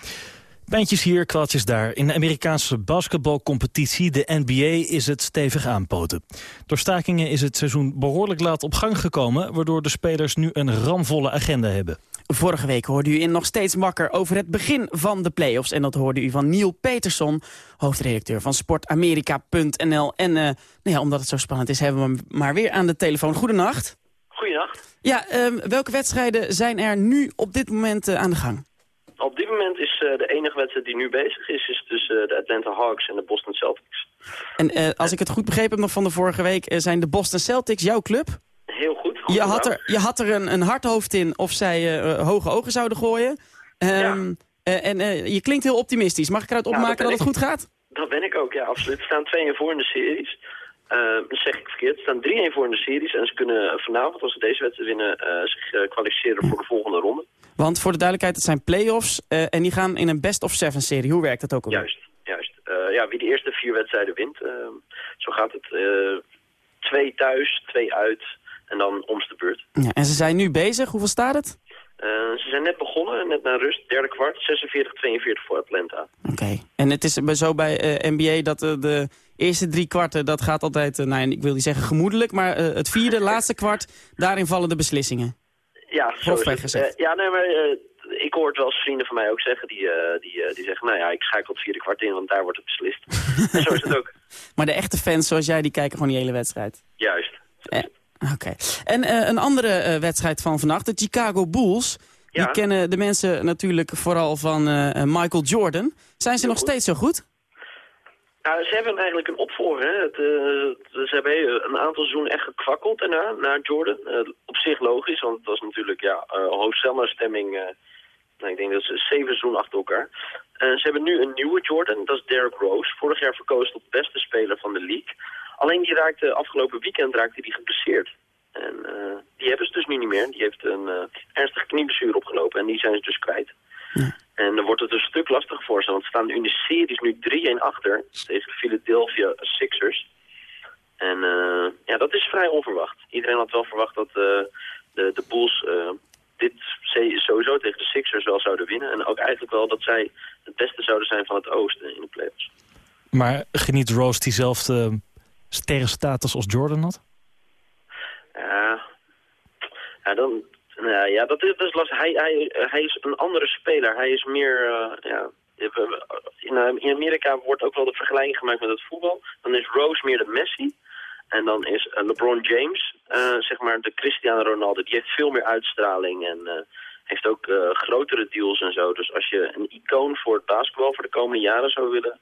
Pijntjes hier, kwaaltjes daar. In de Amerikaanse basketbalcompetitie, de NBA, is het stevig aanpoten. Door stakingen is het seizoen behoorlijk laat op gang gekomen... waardoor de spelers nu een ramvolle agenda hebben. Vorige week hoorde u in Nog Steeds Wakker over het begin van de play-offs. En dat hoorde u van Neil Peterson, hoofdredacteur van sportamerika.nl. En uh, nou ja, omdat het zo spannend is, hebben we hem maar weer aan de telefoon. Goedenacht. Ja, um, welke wedstrijden zijn er nu op dit moment uh, aan de gang? Op dit moment is uh, de enige wedstrijd die nu bezig is, is tussen de Atlanta Hawks en de Boston Celtics. En als ik het goed begrepen heb nog van de vorige week, zijn de Boston Celtics jouw club? Heel goed. Je had, er, je had er een, een hard hoofd in of zij hoge ogen zouden gooien. Um, ja. en je klinkt heel optimistisch. Mag ik eruit opmaken ja, dat, dat het goed gaat? Dat ben ik ook, ja, absoluut. Er staan 2-1 voor in de series. Dat zeg ik verkeerd. Er staan 3-1 voor in de series. En ze kunnen vanavond, als ze deze wedstrijd winnen, zich kwalificeren voor de volgende ronde. Want voor de duidelijkheid, het zijn play-offs. en die gaan in een best-of-seven serie. Hoe werkt dat ook al? Juist, juist. ja, wie de eerste vier wedstrijden wint. zo gaat het. twee thuis, twee uit en dan omste beurt. Ja, en ze zijn nu bezig. Hoeveel staat het? Ze zijn net begonnen, net naar rust, derde kwart, 46-42 voor Atlanta. Oké, okay. en het is zo bij NBA dat de eerste drie kwarten, dat gaat altijd, nou, ik wil niet zeggen gemoedelijk, maar het vierde, laatste kwart, daarin vallen de beslissingen. Ja, het. gezegd. ja, nee, maar hoor het wel eens vrienden van mij ook zeggen. Die, eh, die, eh, die zeggen, nou ja, ik schakel het vierde kwart in, want daar wordt het beslist. en zo is het ook. Maar de echte fans zoals jij, die kijken gewoon die hele wedstrijd? Juist. Eh, Oké. En eh, een andere eh, wedstrijd van vannacht, de Chicago Bulls. Ja. Die kennen de mensen natuurlijk vooral van eh, eh, Michael Jordan. Zijn ze nog steeds zo goed? Nou, ze hebben eigenlijk een opvolger. Hè. Het, eh, ze hebben een aantal seizoenen echt gekwakkeld daarna, naar Jordan. Eh, op zich logisch, want het was natuurlijk ja, uh, hoofdstelnerstemming. Uh, nou, ik denk dat ze zeven seizoenen achter elkaar. Ze hebben nu een nieuwe Jordan, dat is Derrick Rose. Vorig jaar verkozen tot beste speler van de league. Alleen die raakte afgelopen weekend raakte die geblesseerd. En die hebben ze dus nu niet meer. Die heeft een ernstige knieblessure opgelopen en die zijn ze dus kwijt. Ja. En dan wordt het een stuk lastiger voor ze, want ze staan in de series nu 3-1 achter tegen Philadelphia Sixers. En uh, ja, dat is vrij onverwacht. Iedereen had wel verwacht dat de, de Bulls dit sowieso tegen de Sixers wel zouden winnen. En ook eigenlijk wel dat zij het beste zouden zijn van het oosten in de playoffs. Maar geniet Rose diezelfde sterrenstatus als Jordan had? Ja, ja, dan, nou ja dat, is, lastig. Hij, hij, hij is een andere speler. Hij is meer... Uh, ja, in, in Amerika wordt ook wel de vergelijking gemaakt met het voetbal. Dan is Rose meer de Messi. En dan is LeBron James, zeg maar, de Cristiano Ronaldo. Die heeft veel meer uitstraling en heeft ook grotere deals en zo. Dus als je een icoon voor het basketbal voor de komende jaren zou willen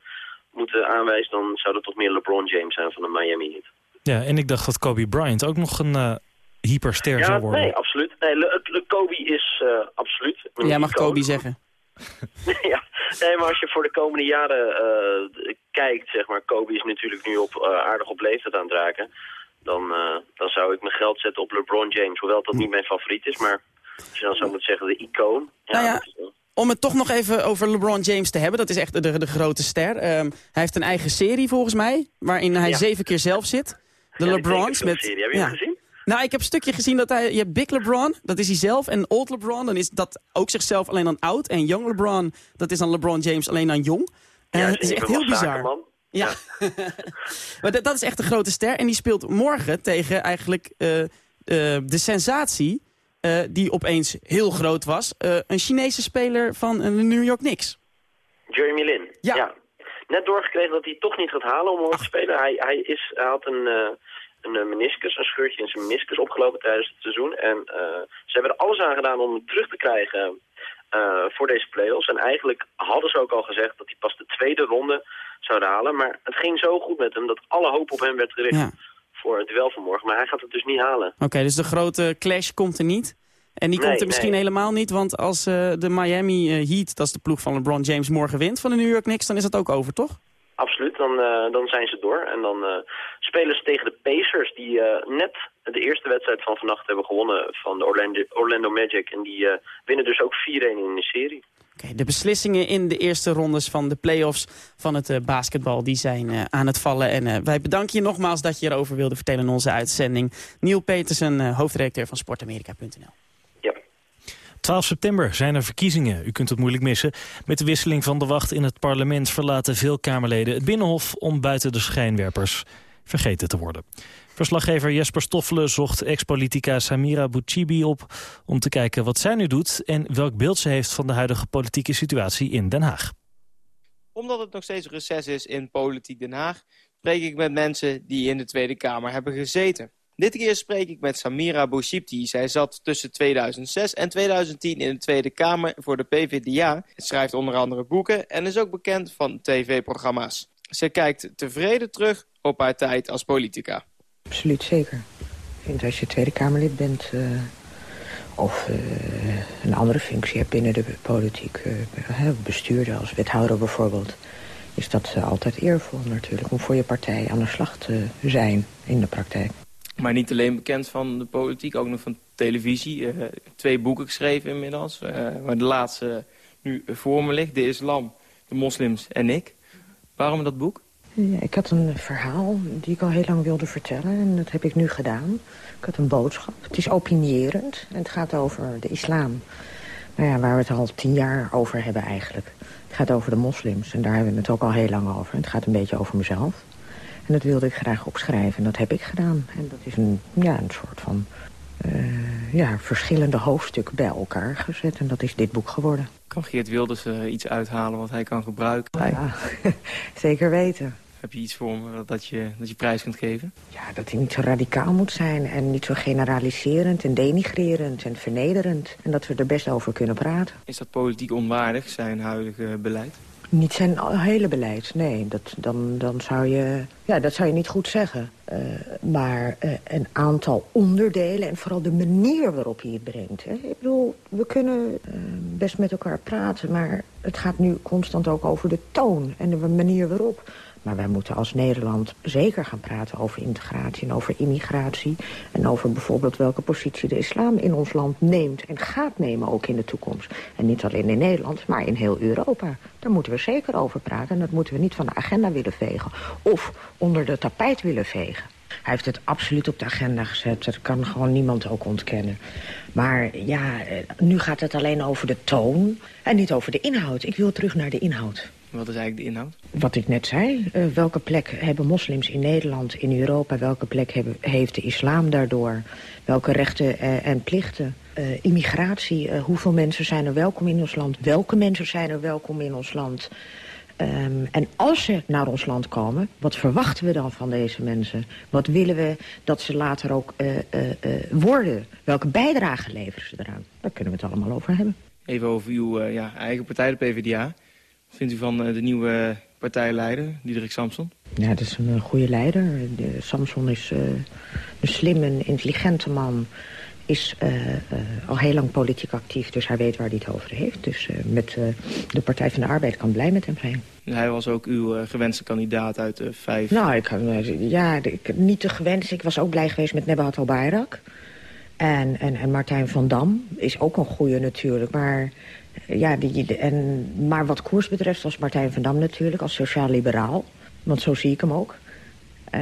moeten aanwijzen... dan zou dat toch meer LeBron James zijn van de Miami Heat. Ja, en ik dacht dat Kobe Bryant ook nog een hyperster ja, zou worden. Nee, absoluut. Nee, Le, Le, Kobe is absoluut... Jij mag Kobe zeggen. ja, nee, maar als je voor de komende jaren uh, kijkt, zeg maar, Kobe is natuurlijk nu op, uh, aardig op leeftijd aan het raken. Dan, uh, dan zou ik mijn geld zetten op LeBron James, hoewel dat niet mijn favoriet is, maar als je dan zou moeten zeggen de icoon. Ja, nou ja, om het toch nog even over LeBron James te hebben, dat is echt de, de grote ster. Um, hij heeft een eigen serie volgens mij, waarin hij ja. zeven keer zelf zit. De ja, LeBrons. Met, serie. Heb je ja. gezien? Nou, ik heb een stukje gezien dat hij... Je hebt Big LeBron, dat is hij zelf. En Old LeBron, dan is dat ook zichzelf alleen dan oud. En Young LeBron, dat is dan LeBron James alleen dan jong. Ja, uh, het is echt heel bizar. Man. Ja, maar dat, dat, is echt een grote ster. En die speelt morgen tegen eigenlijk uh, uh, de sensatie... die opeens heel groot was. een Chinese speler van de New York Knicks. Jeremy Lin. Ja. ja. Net doorgekregen dat hij toch niet gaat halen om morgen te spelen. Hij, hij, is, hij had een een meniscus, een scheurtje in zijn meniscus opgelopen tijdens het seizoen. En uh, ze hebben er alles aan gedaan om hem terug te krijgen uh, voor deze play-offs. En eigenlijk hadden ze ook al gezegd dat hij pas de tweede ronde zou halen. Maar het ging zo goed met hem dat alle hoop op hem werd gericht ja. voor het duel van morgen. Maar hij gaat het dus niet halen. Oké, okay, dus de grote clash komt er niet? En die nee, komt er misschien nee. helemaal niet, want als uh, de Miami Heat, dat is de ploeg van LeBron James, morgen wint van de New York Knicks, dan is dat ook over, toch? Absoluut, dan, uh, dan zijn ze door. En dan uh, spelen ze tegen de Pacers, die uh, net de eerste wedstrijd van vannacht hebben gewonnen van de Orlando, Orlando Magic. En die winnen dus ook 4-1 in de serie. Okay, de beslissingen in de eerste rondes van de play-offs van het basketbal die zijn aan het vallen. En wij bedanken je nogmaals dat je erover wilde vertellen in onze uitzending. Neil Petersen, hoofdredacteur van sportamerika.nl. 12 september zijn er verkiezingen. U kunt het moeilijk missen. Met de wisseling van de wacht in het parlement verlaten veel Kamerleden het Binnenhof om buiten de schijnwerpers vergeten te worden. Verslaggever Jesper Stoffelen zocht ex-politica Samira Bouchibi op om te kijken wat zij nu doet en welk beeld ze heeft van de huidige politieke situatie in Den Haag. Omdat het nog steeds reces is in politiek Den Haag, spreek ik met mensen die in de Tweede Kamer hebben gezeten. Dit keer spreek ik met Samira Bouchipti. Zij zat tussen 2006 en 2010 in de Tweede Kamer voor de PvdA. Schrijft onder andere boeken en is ook bekend van tv-programma's. Ze kijkt tevreden terug op haar tijd als politica. Absoluut, zeker. Ik vind als je Tweede Kamerlid bent... Uh, of uh, een andere functie hebt binnen de politiek... Uh, bestuurder als wethouder bijvoorbeeld... is dat altijd eervol natuurlijk om voor je partij aan de slag te zijn in de praktijk. Maar niet alleen bekend van de politiek, ook nog van televisie. Uh, twee boeken geschreven inmiddels. Uh, waar de laatste nu voor me ligt. De islam, de moslims en ik. Waarom dat boek? Ja, ik had een verhaal die ik al heel lang wilde vertellen. En dat heb ik nu gedaan. Ik had een boodschap. Het is opinierend. En het gaat over de islam. Nou ja, waar we het al tien jaar over hebben eigenlijk. Het gaat over de moslims. En daar hebben we het ook al heel lang over. Het gaat een beetje over mezelf. En dat wilde ik graag opschrijven. En dat heb ik gedaan. En dat is een, ja, een soort van ja, verschillende hoofdstukken bij elkaar gezet. En dat is dit boek geworden. Kan Geert Wilders er iets uithalen wat hij kan gebruiken? Ja, zeker weten. Heb je iets voor me dat je, dat je prijs kunt geven? Ja, dat hij niet zo radicaal moet zijn en niet zo generaliserend en denigrerend en vernederend. En dat we er best over kunnen praten. Is dat politiek onwaardig, zijn huidige beleid? Niet zijn hele beleid, nee. Dat, dan, dan zou je, ja, dat zou je niet goed zeggen. Uh, maar uh, een aantal onderdelen en vooral de manier waarop hij het brengt. Hè. Ik bedoel, we kunnen uh, best met elkaar praten... maar het gaat nu constant ook over de toon en de manier waarop. Maar wij moeten als Nederland zeker gaan praten over integratie en over immigratie. En over bijvoorbeeld welke positie de islam in ons land neemt en gaat nemen ook in de toekomst. En niet alleen in Nederland, maar in heel Europa. Daar moeten we zeker over praten en dat moeten we niet van de agenda willen vegen. Of onder de tapijt willen vegen. Hij heeft het absoluut op de agenda gezet. Dat kan gewoon niemand ook ontkennen. Maar ja, nu gaat het alleen over de toon en niet over de inhoud. Ik wil terug naar de inhoud. Wat is eigenlijk de inhoud? Wat ik net zei. Uh, welke plek hebben moslims in Nederland, in Europa? Welke plek hebben, heeft de islam daardoor? Welke rechten uh, en plichten? Uh, immigratie, hoeveel mensen zijn er welkom in ons land? Welke mensen zijn er welkom in ons land? Um, en als ze naar ons land komen, wat verwachten we dan van deze mensen? Wat willen we dat ze later ook worden? Welke bijdrage leveren ze eraan? Daar kunnen we het allemaal over hebben. Even over uw ja, eigen partij, de PvdA vindt u van de nieuwe partijleider, Diederik Samson? Ja, dat is een goede leider. De Samson is uh, een slimme, intelligente man. Is uh, uh, al heel lang politiek actief, dus hij weet waar hij het over heeft. Dus met de Partij van de Arbeid kan blij met hem zijn. Hij was ook uw gewenste kandidaat uit de vijf... Nou, ik, ja, ik, niet te gewenst. Ik was ook blij geweest met Nebahat al-Bayrak. En, en, en Martijn van Dam is ook een goede natuurlijk, maar ja, die, en, maar wat koers betreft was Martijn van Dam natuurlijk als sociaal-liberaal. Want zo zie ik hem ook. Uh,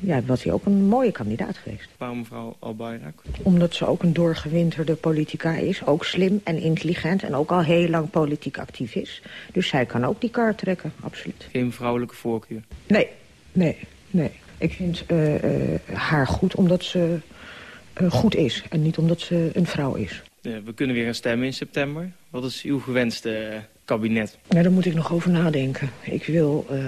ja, was hij ook een mooie kandidaat geweest. Waarom mevrouw Albayrak? Omdat ze ook een doorgewinterde politica is. Ook slim en intelligent en ook al heel lang politiek actief is. Dus zij kan ook die kaart trekken, absoluut. Geen vrouwelijke voorkeur? Nee, nee, nee. Ik vind uh, uh, haar goed omdat ze uh, goed is en niet omdat ze een vrouw is. We kunnen weer gaan stemmen in september. Wat is uw gewenste kabinet? Ja, daar moet ik nog over nadenken. Ik wil uh,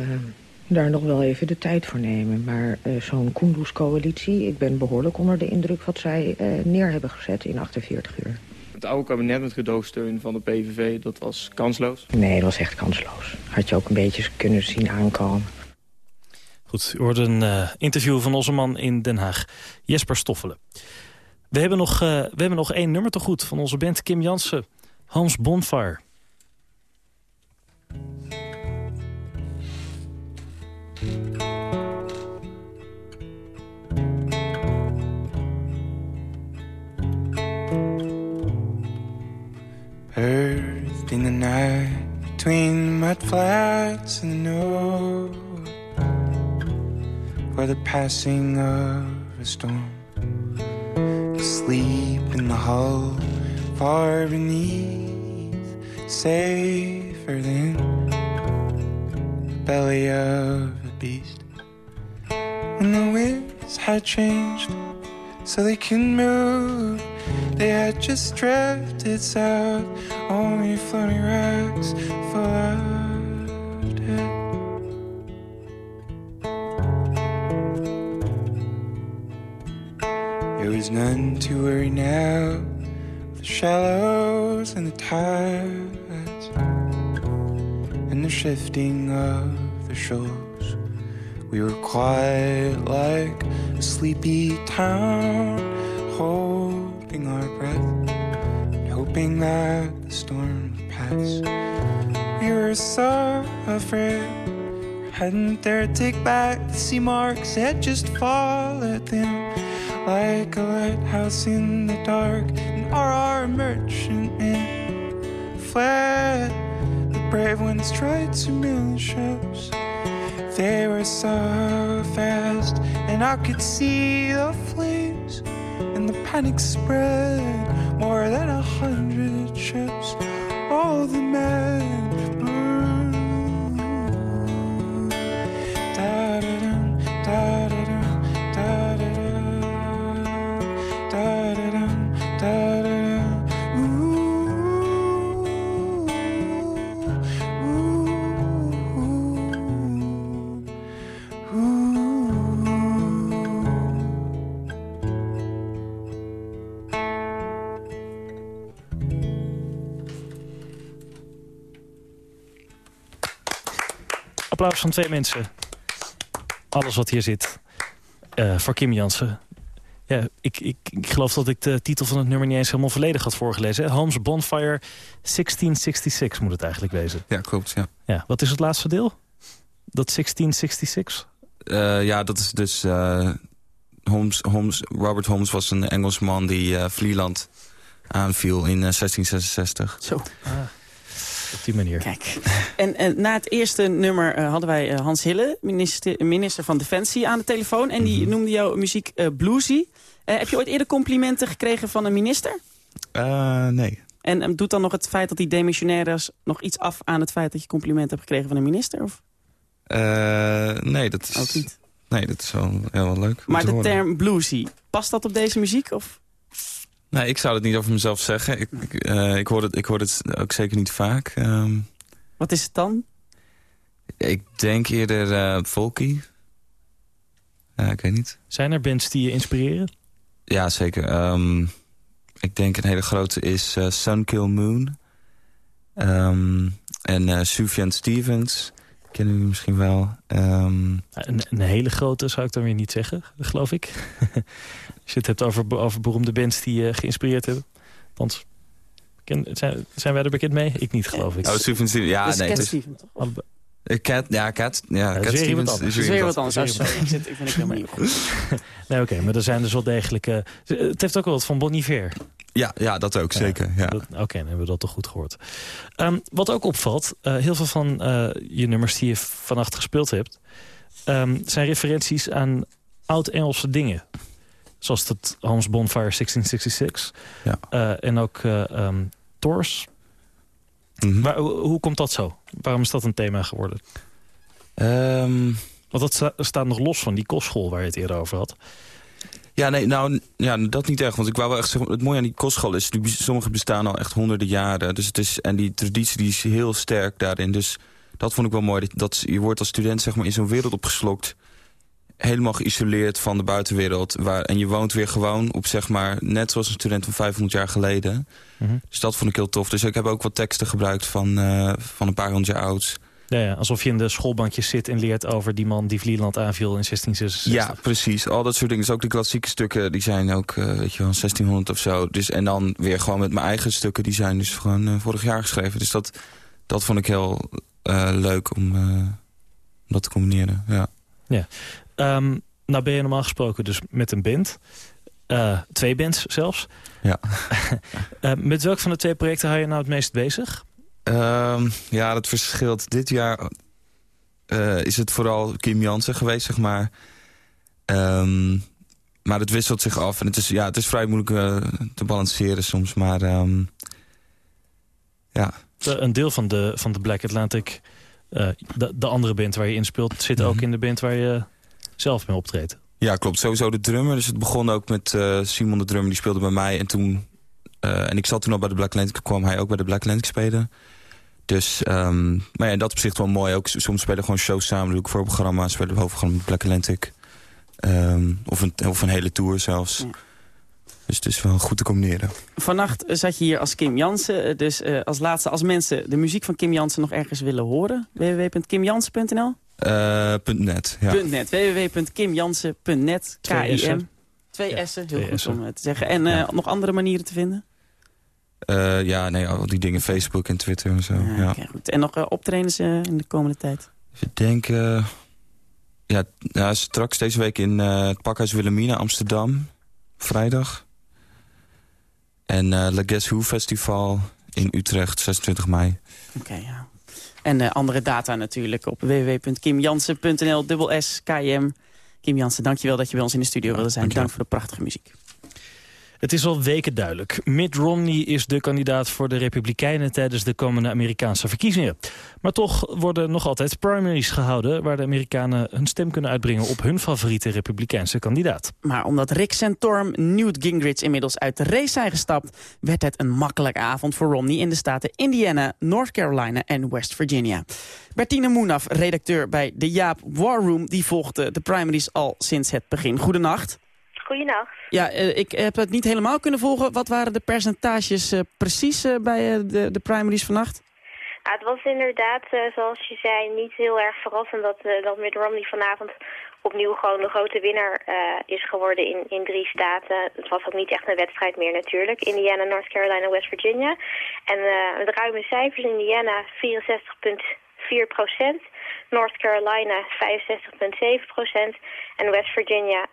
daar nog wel even de tijd voor nemen. Maar uh, zo'n Kunduz-coalitie, ik ben behoorlijk onder de indruk... wat zij uh, neer hebben gezet in 48 uur. Het oude kabinet met gedoogsteun van de PVV, dat was kansloos? Nee, dat was echt kansloos. Had je ook een beetje kunnen zien aankomen. Goed, u hoorde een interview van onze man in Den Haag, Jesper Stoffelen. We hebben nog, we hebben nog één nummer te goed van onze band Kim Jansen... Hans Bonfire. Earth in the night between mud flats and the north For the passing of a storm Sleep in the hull far beneath, safer than the belly of a beast. When the winds had changed, so they can move, they had just drifted south, only floating wrecks full of There was none to worry now the shallows and the tides and the shifting of the shores. We were quiet like a sleepy town, holding our breath and hoping that the storm would pass. We were so afraid, hadn't dared take back the sea marks, had just followed them like a lighthouse in the dark, and our merchant in fled. The brave ones tried to million ships. They were so fast, and I could see the flames, and the panic spread. More than a hundred ships, all the men van twee mensen. Alles wat hier zit. Uh, voor Kim Jansen. Ja, ik, ik, ik geloof dat ik de titel van het nummer niet eens helemaal volledig had voorgelezen. Holmes Bonfire 1666 moet het eigenlijk wezen. Ja, klopt, ja. ja wat is het laatste deel? Dat 1666? Uh, ja, dat is dus... Uh, Holmes, Holmes, Robert Holmes was een Engelsman die Vlieland aanviel in 1666. Zo. Ah, op die manier. Kijk. En, en na het eerste nummer hadden wij Hans Hille, minister, minister van Defensie, aan de telefoon. En die mm -hmm. noemde jouw muziek bluesy. heb je ooit eerder complimenten gekregen van een minister? nee. En doet dan nog het feit dat die demissionaires nog iets af aan het feit dat je complimenten hebt gekregen van een minister? Of? Uh, nee, dat is, Ook niet. Nee, dat is wel heel, wel leuk. Maar de horen. term bluesy, past dat op deze muziek? Of? Nee, ik zou het niet over mezelf zeggen. Ik, ik, uh, ik, hoor, het, ik hoor het ook zeker niet vaak. Um, Wat is het dan? Ik denk eerder uh, folky. Ja, ik weet niet. Zijn er bands die je inspireren? Ja, zeker. Um, ik denk een hele grote is uh, Sunkill Moon. Um, en uh, Sufjan Stevens kennen jullie misschien wel. Um... Een, een, hele grote zou ik dan weer niet zeggen, geloof ik. Als je het hebt over, over beroemde bands die je uh, geïnspireerd hebben. Want ken, zijn, zijn wij er bekend mee? Ik niet, geloof ik. Oh, Stevens, ja, dus nee. Cat Dus, Stevens, toch? Cat, ja, Cat, ja, Ja, Cat Stevens wat anders. Dat is weer wat ik, zit, ik vind ik helemaal niet goed. Nee, oké, maar er zijn dus wel degelijke... Het heeft ook wel wat van Bon Iver. Ja, ja, dat ook, zeker. Ja. Oké, okay, dan hebben we dat toch goed gehoord. Um, wat ook opvalt, uh, heel veel van uh, je nummers die je vannacht gespeeld hebt... Um, zijn referenties aan oud-Engelse dingen. Zoals het Hans Bonfire 1666. Ja. Uh, en ook um, Thors. Mhm. Mm -hmm. hoe komt dat zo? Waarom is dat een thema geworden? Want dat sta, staat nog los van die kostschool waar je het eerder over had. Ja, nee, nou, ja, dat niet echt. Want ik wou wel echt zeggen, het mooie aan die kostschool is... Die, sommige bestaan al echt honderden jaren. Dus het is, en die traditie die is heel sterk daarin. Dus dat vond ik wel mooi. Dat, dat je wordt als student zeg maar, in zo'n wereld opgeslokt... helemaal geïsoleerd van de buitenwereld. Waar, en je woont weer gewoon op, zeg maar... net zoals een student van 500 jaar geleden. Mm -hmm. Dus dat vond ik heel tof. Dus ik heb ook wat teksten gebruikt van, uh, van een paar honderd jaar ouds... Ja, ja, alsof je in de schoolbankjes zit en leert over die man die Vlieland aanviel in 1666. Ja, precies. Al dat soort dingen. Dus ook de klassieke stukken, die zijn ook, uh, weet je wel, 1600 of zo. Dus, en dan weer gewoon met mijn eigen stukken, die zijn dus gewoon uh, vorig jaar geschreven. Dus dat, dat vond ik heel uh, leuk om, om dat te combineren, ja. Ja. Um, nou ben je normaal gesproken dus met een band. twee bands zelfs. Ja. met welk van de twee projecten hou je nou het meest bezig? Um, ja, dat verschilt. Dit jaar uh, is het vooral Kim Jansen geweest, zeg maar. Um, maar het wisselt zich af. En het is, ja, het is vrij moeilijk uh, te balanceren soms. Maar um, ja. Een deel van de, van de Black Atlantic, uh, de, de andere band waar je in speelt... zit mm -hmm. ook in de band waar je zelf mee optreedt. Ja, klopt. Sowieso de drummer. Dus het begon ook met Simon de drummer. Die speelde bij mij. En toen... en ik zat toen al bij de Black Atlantic. kwam hij ook bij de Black Atlantic spelen. Dus, um, maar ja, in dat opzicht wel mooi. Ook soms spelen we gewoon shows samen. Doe ik voor programma's, spelen we hoofdprogramma met Black Atlantic. Um, of, een, of een hele tour zelfs. Ja. Dus het is wel goed te combineren. Vannacht zat je hier als Kim Jansen. Dus uh, als laatste, als mensen de muziek van Kim Jansen nog ergens willen horen... www.kimjansen.nl? Uh, .net, ja. .net, www.kimjansen.net, K-I-M. Twee S'en, heel goed om te zeggen. En uh, Ja. nog andere manieren te vinden? Uh, ja, nee, al die dingen, Facebook en Twitter en zo. Ja, goed. En nog uh, optredens uh, in de komende tijd? Even denken... Ja, ja, straks deze week in uh, het Pakhuis Wilhelmina, Amsterdam. Vrijdag. En uh, Le Guess Who Festival in Utrecht, 26 mei. Oké, ja. En andere data natuurlijk op www.kimjansen.nl, dubbel S, KM. Kim Jansen, dankjewel dat je bij ons in de studio wilde zijn. Dank voor de prachtige muziek. Het is al weken duidelijk. Mitt Romney is de kandidaat voor de Republikeinen... tijdens de komende Amerikaanse verkiezingen. Maar toch worden nog altijd primaries gehouden... waar de Amerikanen hun stem kunnen uitbrengen... op hun favoriete Republikeinse kandidaat. Maar omdat Rick Santorum, Newt Gingrich inmiddels uit de race zijn gestapt... werd het een makkelijke avond voor Romney in de staten Indiana, North Carolina en West Virginia. Bertine Moenaf, redacteur bij de Jaap War Room... die volgde de primaries al sinds het begin. Goedenacht. Goedenacht. Ja, uh, ik heb het niet helemaal kunnen volgen. Wat waren de percentages uh, precies uh, bij de, de primaries vannacht? Ja, het was inderdaad, zoals je zei, niet heel erg verrassend dat, dat Mitt Romney vanavond opnieuw gewoon de grote winnaar uh, is geworden in, in drie staten. Het was ook niet echt een wedstrijd meer natuurlijk. Indiana, North Carolina, West Virginia. En uh, de ruime cijfers, Indiana 64,4 procent. North Carolina 65,7 procent. En West Virginia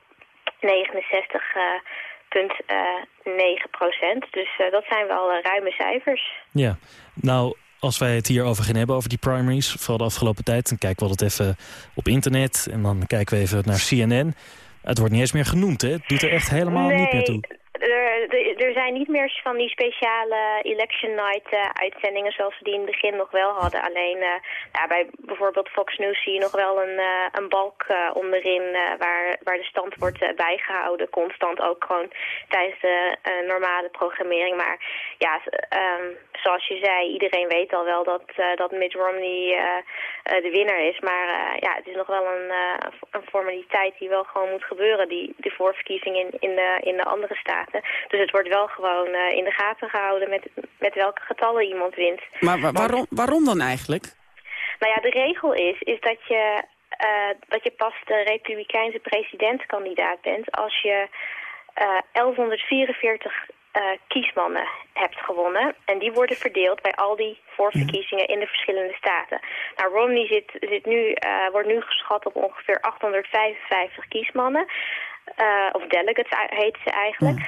69 uh, 9 procent. Dus uh, dat zijn wel uh, ruime cijfers. Ja, nou als wij het hier over gaan hebben, over die primaries... vooral de afgelopen tijd, dan kijken we altijd even op internet... en dan kijken we even naar CNN. Het wordt niet eens meer genoemd, hè? Het doet er echt helemaal nee. niet meer toe. Er, er, zijn niet meer van die speciale election night uh, uitzendingen zoals we die in het begin nog wel hadden. Alleen ja, bij bijvoorbeeld Fox News zie je nog wel een, uh, een balk onderin waar, waar de stand wordt bijgehouden. Constant ook gewoon tijdens de normale programmering. Maar ja, um, zoals je zei, iedereen weet al wel dat, dat Mitt Romney de winnaar is. Maar ja, het is nog wel een, een formaliteit die wel gewoon moet gebeuren. Die, de voorverkiezing in, in, de, in de andere staten. Dus het wordt wel gewoon uh, in de gaten gehouden met, met welke getallen iemand wint. Maar wa waarom, waarom dan eigenlijk? Nou ja, de regel is, is dat je, uh, dat je pas de republikeinse presidentskandidaat bent als je uh, 1144 uh, kiesmannen hebt gewonnen. En die worden verdeeld bij al die voorverkiezingen in de verschillende staten. Nou, Romney zit, zit nu, wordt nu geschat op ongeveer 855 kiesmannen. Uh, of delegates heet ze eigenlijk.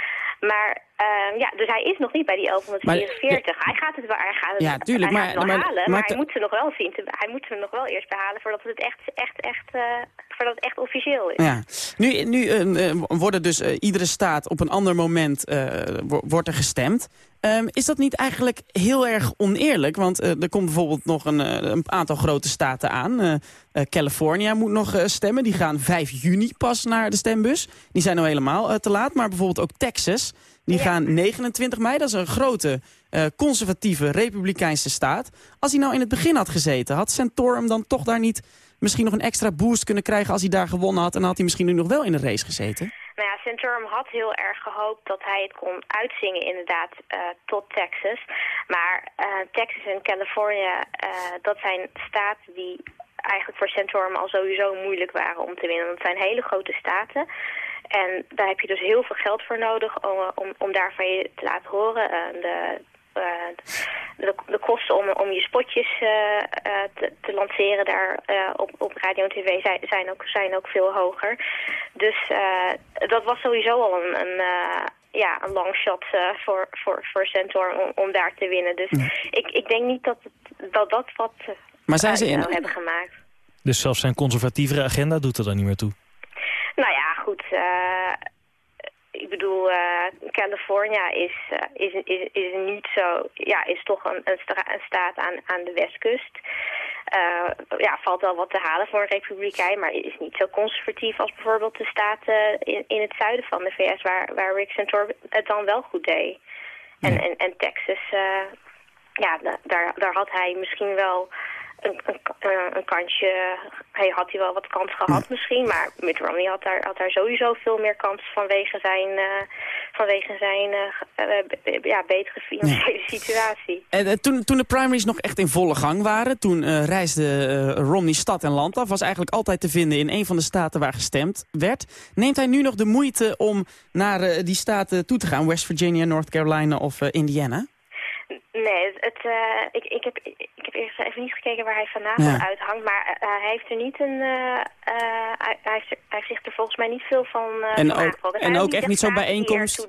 Maar uh, ja, dus hij is nog niet bij die 1144. Maar, hij gaat het wel, hij gaat het, ja, tuurlijk, hij maar, maar, halen, maar, maar hij moet ze nog wel zien. Te, hij moet ze nog wel eerst behalen voordat het echt, echt, echt, uh, voordat het echt officieel is. Ja. Nu, nu uh, worden dus uh, iedere staat op een ander moment wordt er gestemd. Um, is dat niet eigenlijk heel erg oneerlijk? Want er komt bijvoorbeeld nog een, een aantal grote staten aan. California moet nog stemmen. Die gaan 5 juni pas naar de stembus. Die zijn nou helemaal te laat. Maar bijvoorbeeld ook Texas. Die ja. gaan 29 mei, dat is een grote uh, conservatieve republikeinse staat. Als hij nou in het begin had gezeten, had Santorum dan toch daar niet misschien nog een extra boost kunnen krijgen als hij daar gewonnen had? En had hij misschien nu nog wel in de race gezeten? Nou ja, Santorum had heel erg gehoopt dat hij het kon uitzingen inderdaad uh, tot Texas. Maar uh, Texas en California, dat zijn staten die eigenlijk voor Santorum al sowieso moeilijk waren om te winnen. Want het zijn hele grote staten. En daar heb je dus heel veel geld voor nodig om, om, om daarvan je te laten horen. Uh, de, uh, de, de, kosten om, om je spotjes uh, te, te, lanceren daar op, op radio en tv zijn, zijn, ook, zijn ook veel hoger. Dus dat was sowieso al een, een ja, een long shot voor, voor, voor Centaur om, om daar te winnen. Dus ja. ik, ik denk niet dat het, dat, dat wat maar zijn ze in... hebben gemaakt. Dus zelfs zijn conservatievere agenda doet er dan niet meer toe? Nou ja, goed. Ik bedoel, uh, California is, uh, is, is, is niet zo... Ja, is toch een, een, sta een staat aan, aan de westkust. ja, valt wel wat te halen voor een republikein... maar is niet zo conservatief als bijvoorbeeld de staten in, in het zuiden van de VS... waar, waar Rick Santorum het dan wel goed deed. En, en, en Texas, ja, daar, daar had hij misschien wel een, een, een kansje, hij had hij wel wat kans gehad misschien, maar Mitt Romney had daar, had daar sowieso veel meer kans vanwege zijn, uh, vanwege zijn uh, ja, betere financiële situatie. En uh, toen, toen de primaries nog echt in volle gang waren, toen reisde Romney stad en land af, was eigenlijk altijd te vinden in een van de staten waar gestemd werd. Neemt hij nu nog de moeite om naar die staten toe te gaan, West Virginia, North Carolina of Indiana? Nee, het, uh, ik, ik, heb, ik heb eerst even niet gekeken waar hij vanavond ja. uithangt. Maar uh, hij heeft er niet een. Uh, hij, hij, heeft, hij, heeft, zich er volgens mij niet veel van. en ook, en ook echt niet zo'n bijeenkomst.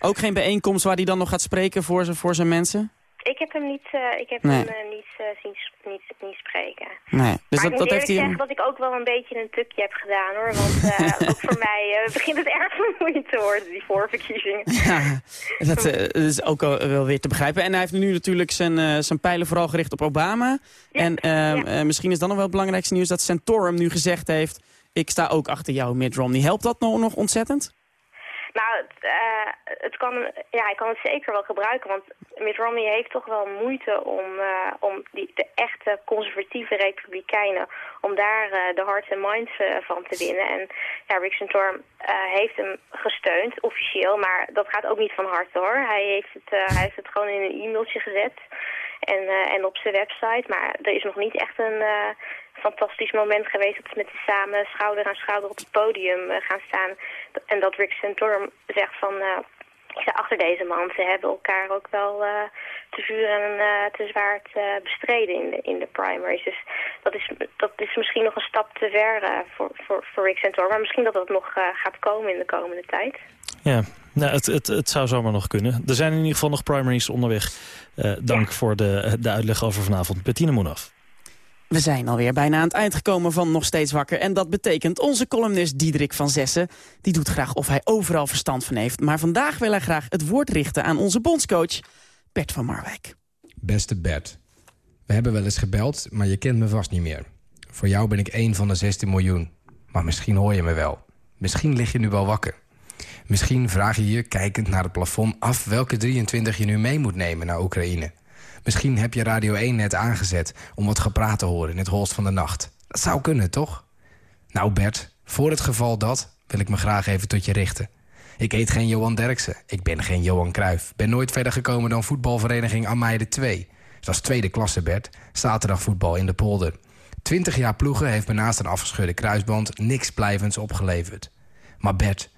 Ook geen bijeenkomst waar hij dan nog gaat spreken voor, voor zijn mensen? Ik heb hem niet, uh, ik heb nee. hem uh, niet, uh, zien niet, niet spreken. Nee. Dus maar dat, ik moet dat heeft hij zeggen dat ik ook wel een beetje een tukje heb gedaan hoor. Want ook voor mij begint het erg vermoeiend te worden, die voorverkiezingen. Ja, dat is ook wel weer te begrijpen. En hij heeft nu natuurlijk zijn, zijn pijlen vooral gericht op Obama. Ja. En ja. misschien is dan nog wel het belangrijkste nieuws dat Santorum nu gezegd heeft... ik sta ook achter jou, Mitt Romney. Helpt dat nog, nog ontzettend? Nou, het, uh, het kan, ja, hij kan het zeker wel gebruiken, want Mitt Romney heeft toch wel moeite om, uh, om die, de echte conservatieve republikeinen, om daar uh, de hearts en minds van te winnen. En ja, Rick Santorum heeft hem gesteund, officieel, maar dat gaat ook niet van harte hoor. Hij heeft het, hij heeft het gewoon in een e-mailtje gezet. En, en op zijn website. Maar er is nog niet echt een fantastisch moment geweest dat ze met z'n samen schouder aan schouder op het podium gaan staan. En dat Rick Santorum zegt van ik sta achter deze man. Ze hebben elkaar ook wel te vuur en te zwaard uh, bestreden in de, in de primaries. Dus dat is, dat is misschien nog een stap te ver voor, voor, voor Rick Santorum. Maar misschien dat dat nog gaat komen in de komende tijd. Ja, nou, het, het, het zou zomaar nog kunnen. Er zijn in ieder geval nog primaries onderweg. dank ja. voor de, de uitleg over vanavond. Bettine Moenaf. We zijn alweer bijna aan het eind gekomen van Nog Steeds Wakker. En dat betekent onze columnist Diederik van Zessen. Die doet graag of hij overal verstand van heeft. Maar vandaag wil hij graag het woord richten aan onze bondscoach Bert van Marwijk. Beste Bert, we hebben wel eens gebeld, maar je kent me vast niet meer. Voor jou ben ik één van de 16 miljoen. Maar misschien hoor je me wel. Misschien lig je nu wel wakker. Misschien vraag je je, kijkend naar het plafond, af welke 23 je nu mee moet nemen naar Oekraïne. Misschien heb je Radio 1 net aangezet om wat gepraat te horen in het holst van de nacht. Dat zou kunnen, toch? Nou Bert, voor het geval dat wil ik me graag even tot je richten. Ik eet geen Johan Derksen. Ik ben geen Johan Cruijff. Ben nooit verder gekomen dan voetbalvereniging Ameide 2. Dat is tweede klasse, Bert. Zaterdagvoetbal in de polder. Twintig jaar ploegen heeft me naast een afgescheurde kruisband... niks blijvends opgeleverd. Maar Bert,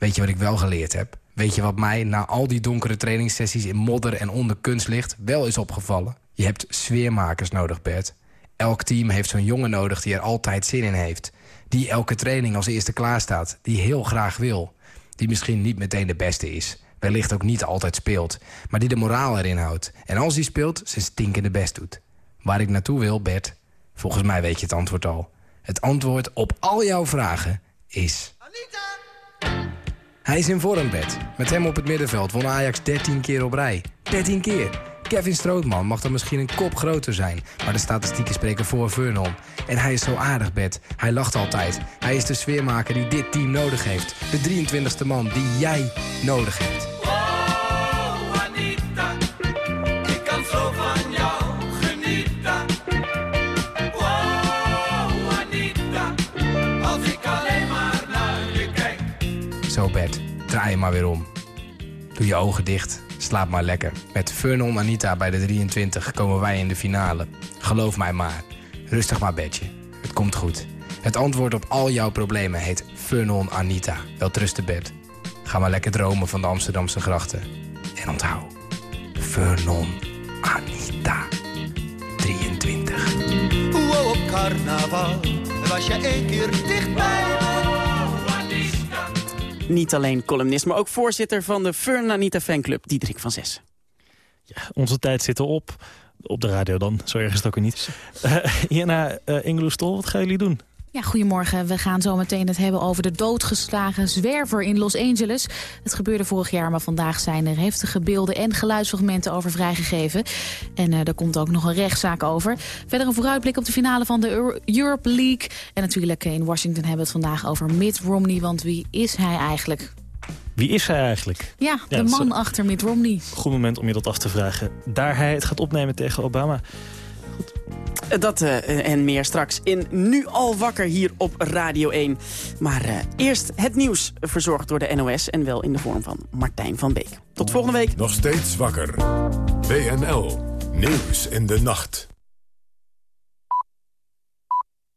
weet je wat ik wel geleerd heb? Weet je wat mij na al die donkere trainingssessies in modder en onder kunstlicht wel is opgevallen? Je hebt sfeermakers nodig, Bert. Elk team heeft zo'n jongen nodig die er altijd zin in heeft. Die elke training als eerste klaarstaat. Die heel graag wil. Die misschien niet meteen de beste is. Wellicht ook niet altijd speelt. Maar die de moraal erin houdt. En als hij speelt, zijn stinkende best doet. Waar ik naartoe wil, Bert, volgens mij weet je het antwoord al. Het antwoord op al jouw vragen is... Anita! Hij is in vorm, Bert. Met hem op het middenveld won Ajax 13 keer op rij. 13 keer. Kevin Strootman mag dan misschien een kop groter zijn... maar de statistieken spreken voor Vernon. En hij is zo aardig, Bert. Hij lacht altijd. Hij is de sfeermaker die dit team nodig heeft. De 23e man die jij nodig hebt. Zo Bert, draai je maar weer om. Doe je ogen dicht, slaap maar lekker. Met Vernon Anita bij de 23 komen wij in de finale. Geloof mij maar. Rustig maar bedje. Het komt goed. Het antwoord op al jouw problemen heet Vernon Anita. Wel bed. Ga maar lekker dromen van de Amsterdamse grachten. En onthoud. Vernon Anita. 23. Wow, carnaval was je één keer dichtbij. Niet alleen columnist, maar ook voorzitter van de Fernanita fanclub, Diederik van Zes. Ja, onze tijd zit erop. Op de radio dan, zo erg is het ook niet. Uh, hierna, uh, Ingeloes Stol, wat gaan jullie doen? Ja, goedemorgen. We gaan zo meteen het hebben over de doodgeslagen zwerver in Los Angeles. Het gebeurde vorig jaar, maar vandaag zijn er heftige beelden en geluidsfragmenten over vrijgegeven. En uh, er komt ook nog een rechtszaak over. Verder een vooruitblik op de finale van de Euro Europe League. En natuurlijk in Washington hebben we het vandaag over Mitt Romney. Want wie is hij eigenlijk? Wie is hij eigenlijk? Ja, de ja, man achter Mitt Romney. Goed moment om je dat af te vragen. Daar hij het gaat opnemen tegen Obama. Dat uh, en meer straks in Nu al wakker hier op Radio 1. Maar uh, eerst het nieuws verzorgd door de NOS en wel in de vorm van Martijn van Beek. Tot volgende week. Nog steeds wakker. WNL. Nieuws in de nacht.